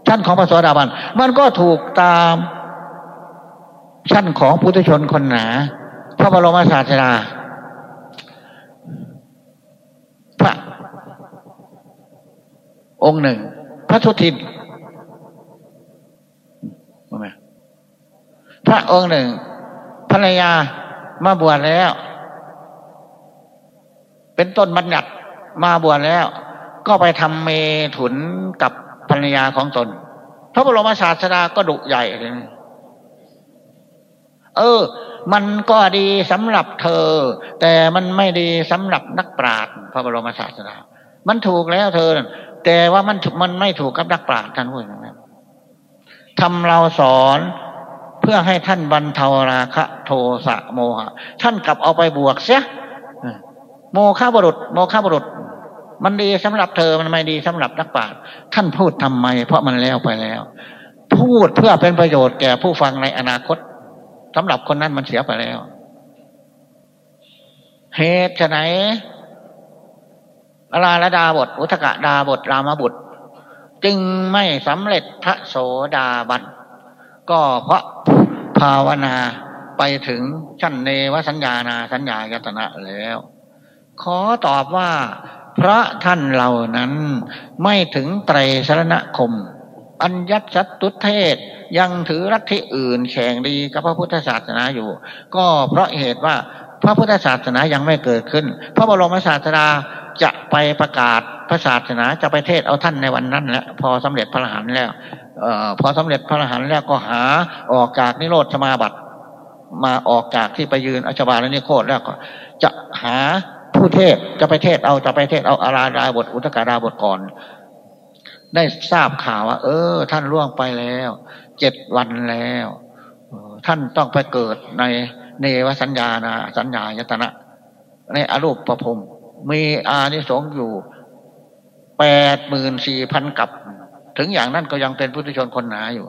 ชั้นของพระสวสดาบัน มันก็ถูกตามชั้นของพุทธชนคนหนา พระบรมศาสดาพระ องค์หนึ่ง พระสุทินพระองค์หนึ่งภรรยามาบวชแล้ว เป็นต้นบัญญัติมาบวชแล้ว ก็ไปทำเมถุนกับภรรยาของตน พระบรมศาสดาก็ดุใหญ่เลยเออ มันก็ดีสำหรับเธอ แต่มันไม่ดีสำหรับนักปราชญ์พระบรมศาสดา มันถูกแล้วเธอ แต่ว่ามันมันไม่ถูกกับนักปราชญ์ท่านพูดอย่างนั้นทำเราสอนเพื่อให้ท่านบรรเทาราคะ โทสะโมหะ ท่านกลับเอาไปบวกเสียโมฆะบุรุษ โมฆะบุรุษ มันดีสำหรับเธอมันไม่ดีสำหรับนักปราชญ์ท่านพูดทำไม เพราะมันแล้วไปแล้ว พูดเพื่อเป็นประโยชน์แก่ผู้ฟังในอนาคตสำหรับคนนั้นมันเสียไปแล้ว เหตุไหน อลาลดาบทอุทกะดาบทรามบุตร จึงไม่สำเร็จพระโสดาบันก็เพราะภาวนาไปถึงชั้นเนวสัญญานาสัญญายตนะแล้ว ขอตอบว่าพระท่านเหล่านั้นไม่ถึงไตรสรณคม อัญญัตตุเทศยังถือรัฐที่อื่นแข่งดีกับพระพุทธศาสนาอยู่ ก็เพราะเหตุว่าพระพุทธศาสนายังไม่เกิดขึ้น พระบรมศาสดา จะไปประกาศพระศาสนาจะไปเทศเอาท่านในวันนั้นแล้วพอสำเร็จพระอรหันต์แล้วอพอสำเร็จพระอรหันต์แล้วก็หาออกจากนิโรธสมาบัติ มาออกจากที่ไปยืนอัจบาลนิโคตแล้วก็ จะหาผู้เทศจะไปเทศเอาจะไปเทศเอาอาราดาบทอุตการาบทก่อน ได้ทราบข่าวว่า เออ ท่านล่วงไปแล้วเจ็ดวันแล้วท่านต้องไปเกิดในเนวสัญญานาสัญญายตนะ ในอรูปประพรม มีอานิสงส์อยู่แปดหมื่นสี่พันกับ ถึงอย่างนั้นก็ยังเป็นพุทธชนคนหนาอยู่